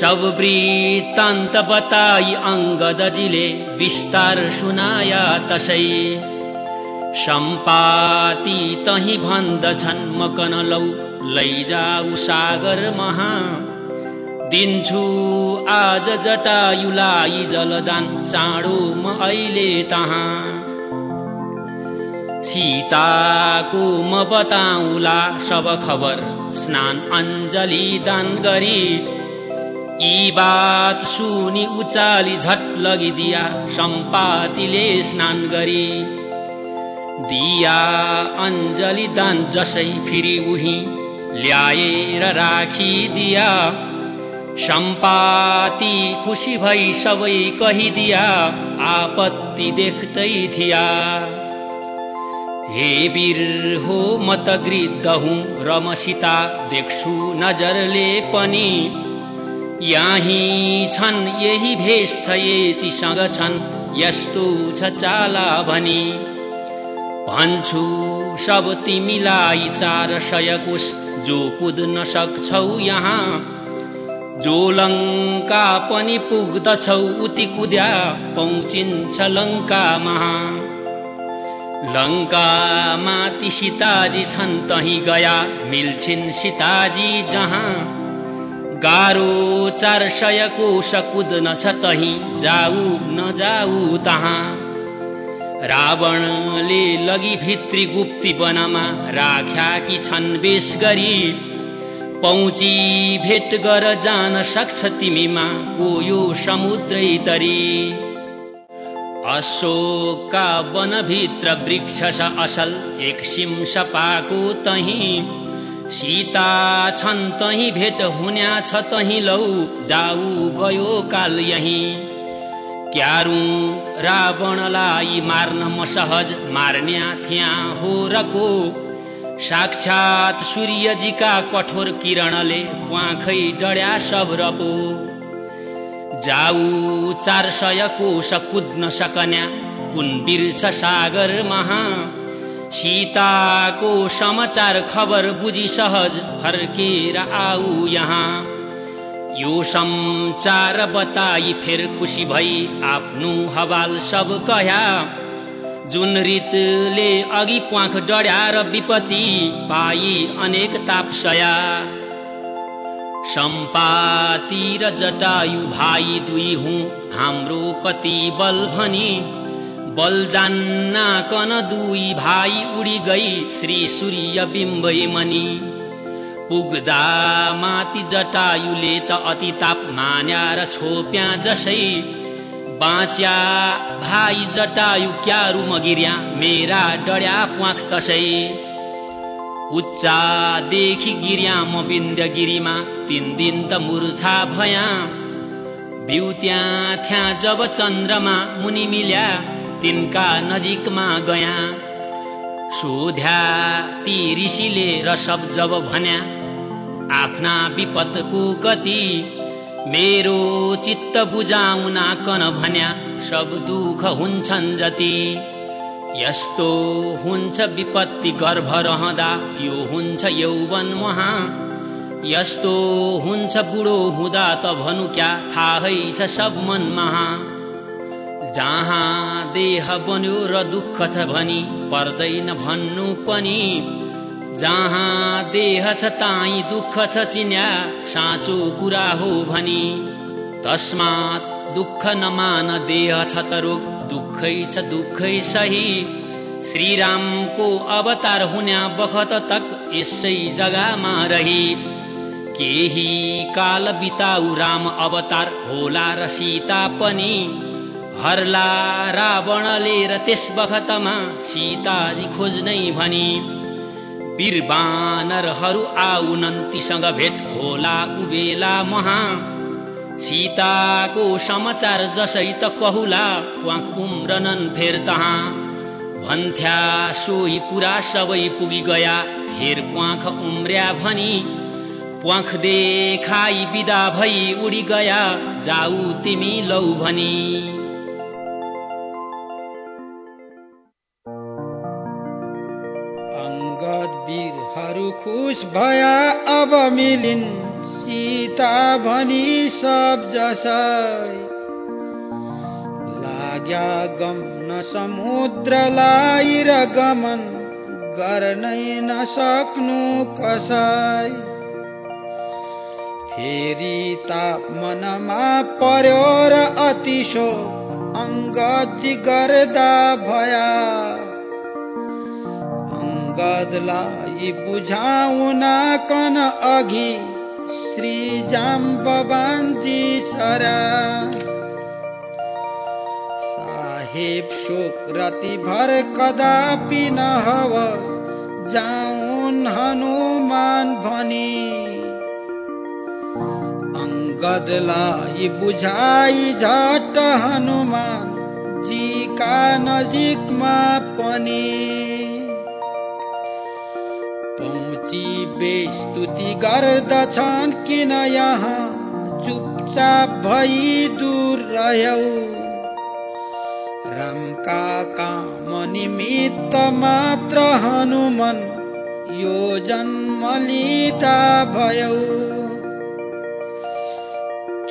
सब वृत्तान्त बताई अङ्गदजीले विस्तार सुनाया तसै। सम्पाति तही भन्दछन् मकन लौ लैजाऊ सागर महा। दिन्छु आज जटायुलाई जलदान चाँडो म अहिले तहाँ। सीताको म बताउला सब खबर स्नान अञ्जली दान गरी। यी बात सुनि उचाली झट लगिदिया सम्पातिले स्नान गरी। दिया अञ्जली दान जसै फिरी उही ल्याएर राखिदिया सम्पाति खुसी भई सबै कहिदिया आपत्ति देख्दै थिया। हे वीर हो म त गृद्ध हुँ र म सीता देख्छु नजरले पनि। यही छन् यही भेष छ यतिसँग छन् यस्तो छ चाला भनी भन्छु सब तिमीलाई चार सय कुश जो कुद्न सक्छौ यहाँ। जो लङ्का पनि पुग्दछौ उति कुद्या पहुँचिन्छ लङ्कामा। लङ्कामाथि सीताजी छन् तही गया मिल्छिन् सीताजी जहाँ। गाह्रो चार सय कोश कुद्न छ तही जाऊ नजाऊ तहाँ। रावणले लगी भित्री गुप्ती वनमा राख्या कि छन् बेस गरी। पौची भेट गर जान सक्छ तिमीमा को यो समुद्रै तरी। अशोकका वनभित्र वृक्ष छ असल एक सिमसपाको तही। सीता छन् तही भेट हुन्या छ तही लौ जाऊ गयो काल यही। क्यारू रावणलाई मार्न म सहज मार्न्या थिया हो रको साक्षात सूर्यजीका कठोर किरणले प्वाखै डड्या सब रपो जाऊ चार सय कोश कुद्न सकन्या कुन बिर्छ सागर महा। सीताको समाचार खबर बुझी सहज फर्केर आऊ यहाँ। यो समाचार बताई फेर खुसी भई आफ्नो हवाल सब कह्या। जुन रितले अघि प्वाख डढ्या र विपत्ति पाई अनेक तापसया सम्पाति र जटायु भाइ दुई हुँ हाम्रो कति बल भनी। बल जान्नाकन दुई भाइ उडी गई श्री सूर्य बिम्बै मनी। पुग्दा माथि जटायुले त अति ताप मान्या र छोप्या जसै। बाँच्या भाइ जटायु क्यारु मगिर्या मेरा डड्या प्वाख तसै। उच्चादेखि गिर्या म विन्ध्यगिरीमा तिन दिन त मुर्छा भया। बिउत्या थ्या जब चन्द्रमा मुनि मिल्या तिनका नजिकमा गया। सोध्या ती ऋषिले र सब जब भन्या आफ्ना विपतको गति मेरो चित्त बुझाउना कन भन्या सब दुःख हुन्छन् जति। यस्तो हुन्छ विपत्ति गर्भ रहँदा यो हुन्छ यौवन महा। यस्तो हुन्छ बुढो हुँदा त भनु क्या थाहै छ सब मन महा। जहाँ देह बन्यो र दुःख छ भनी पर्दैन भन्नु पनि। जहाँ देह छ ताई दुःख छ चिन्या साँचो कुरा हो भनी। तस्मात दुःख नमान देह छ त रोग दुःखै छ दुःखै सही। श्रीरामको अवतार हुन्या बखत तक यसै जग्गामा रही। केही काल बिताउ राम अवतार होला र सीता पनि। हर्ला रावणले र त्यस बखतमा सीताजी खोज्नै भनी। वीर बानरहरू आउनन्तीसँग भेट होला उबेला महा। सीताको समाचार जसै त कहुला प्वाख उम्रनन् फेर तहाँ। भन्थ्या सोही कुरा सबै पुगी गया हेर प्वाख उम्र्या भनी। प्वाख देखाई बिदा भई उडी गया जाऊ तिमी लौ भनी। वीरहरू खुस भया अब मिलिन्। सीता भनी सब जसै। लाग्या गम्न समुद्रलाई र गमन गर्नै नसक्नु कसै। फेरि ताप मनमा पर्यो र अति शोक अङ्गजी गर्दा भया। अङ्गदलाई बुझाउन कन अघि। श्री जाम्बवानजी सरा। साहेब शोक रतिभर कदापि नहवस् जाउन् हनुमान भनी। अङ्गदलाई बुझाइ झट हनुमान जीका नजिकमा पनि। पहुँची बेस्तुति गर्दछन् किन यहाँ? चुपचाप भई दूर रह्यौ। रामका काम निमित्त मात्र हनुमन यो जन्म लिँदा भयौ।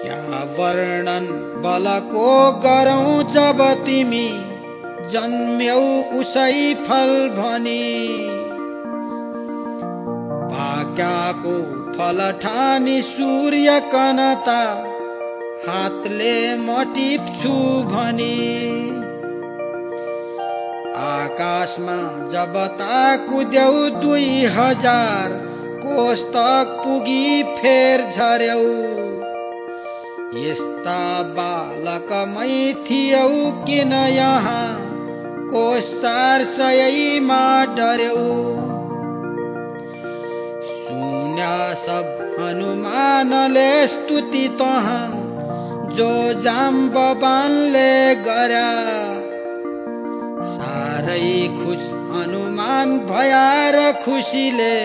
क्या वर्णन बलको गरौँ जब तिमी? जन्म्यौ उसै फल भनी। पाक्याको फल ठानी सूर्य कनता हातले म टिप्छु भनी। आकाशमा जब ताकुदेऊ दुई हजार कोष तक पुगी फेर झर्यौ। यस्ता बालकमै थियौ किन यहाँ कोष चार सयैमा डर्यौ। सुन्या सब हनुमानले स्तुति तहाँ। जो जाम्बवानले गर्या साह्रै खुस हनुमान भयार खुसीले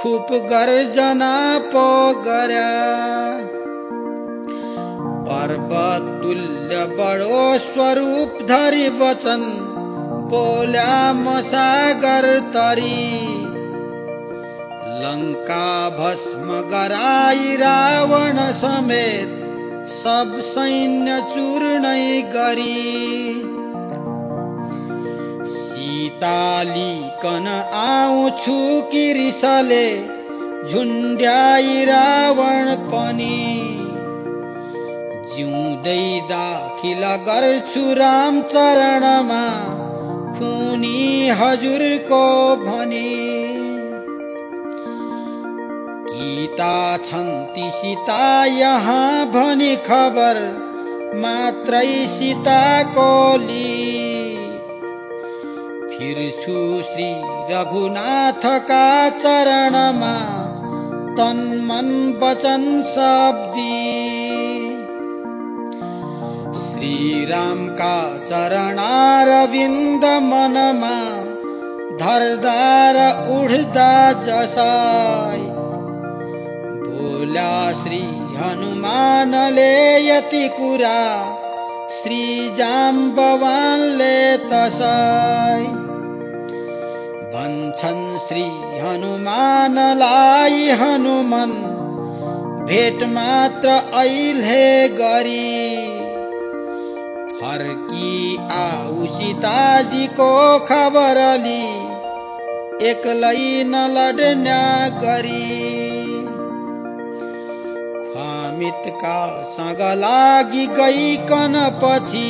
खुप गर्जना पो गर्या पर्वत तुल्य बडो स्वरूप धरी वचन बोल्या मसागर तरी। लङ्का भस्म गराई रावण समेत सब सैन्य चूर्णै गरी। सीतालिकन आउँछु किरिसले झुन्ड्याई रावण पनि। जिउँदै दाखिल गर्छु राम चरणमा खुनी हजुरको भनी। गीता छन् सीता यहाँ भनी खबर मात्रै सीताको ली फिर्छु श्री रघुनाथका चरणमा तन मन वचन शब्दी। श्रीरामका चरणारविन्द मनमा धरदार उड्दा जसाई। बोल्या श्री हनुमानले यति कुरा। श्री जाम्बवानले तसाई भन्छन् श्री हनुमानलाई हनुमन। भेट मात्र ऐल्हे गरी। फर्की आऊ सीताजीको खबरली एक्लै नलड्न्या गरी। ख्वामितका सँग लागि गइकन पछि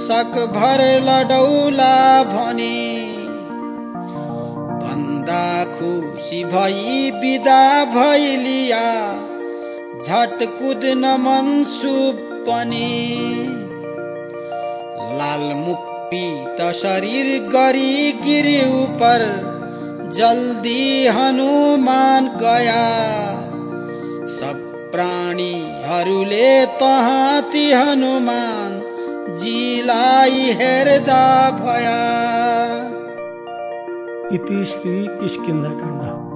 सकभर लडौला भने। भन्दा खुसी भई बिदा भइलिया झट कुद्न मनसु पनि। लाल मुक्पीत शरीर गरी गिरी उपर जल्दी हनुमान गया। सब प्राणीहरूले तहाँ ती हनुमान जीलाई हेर्दा भया। इति श्री किष्किन्धाकाण्ड।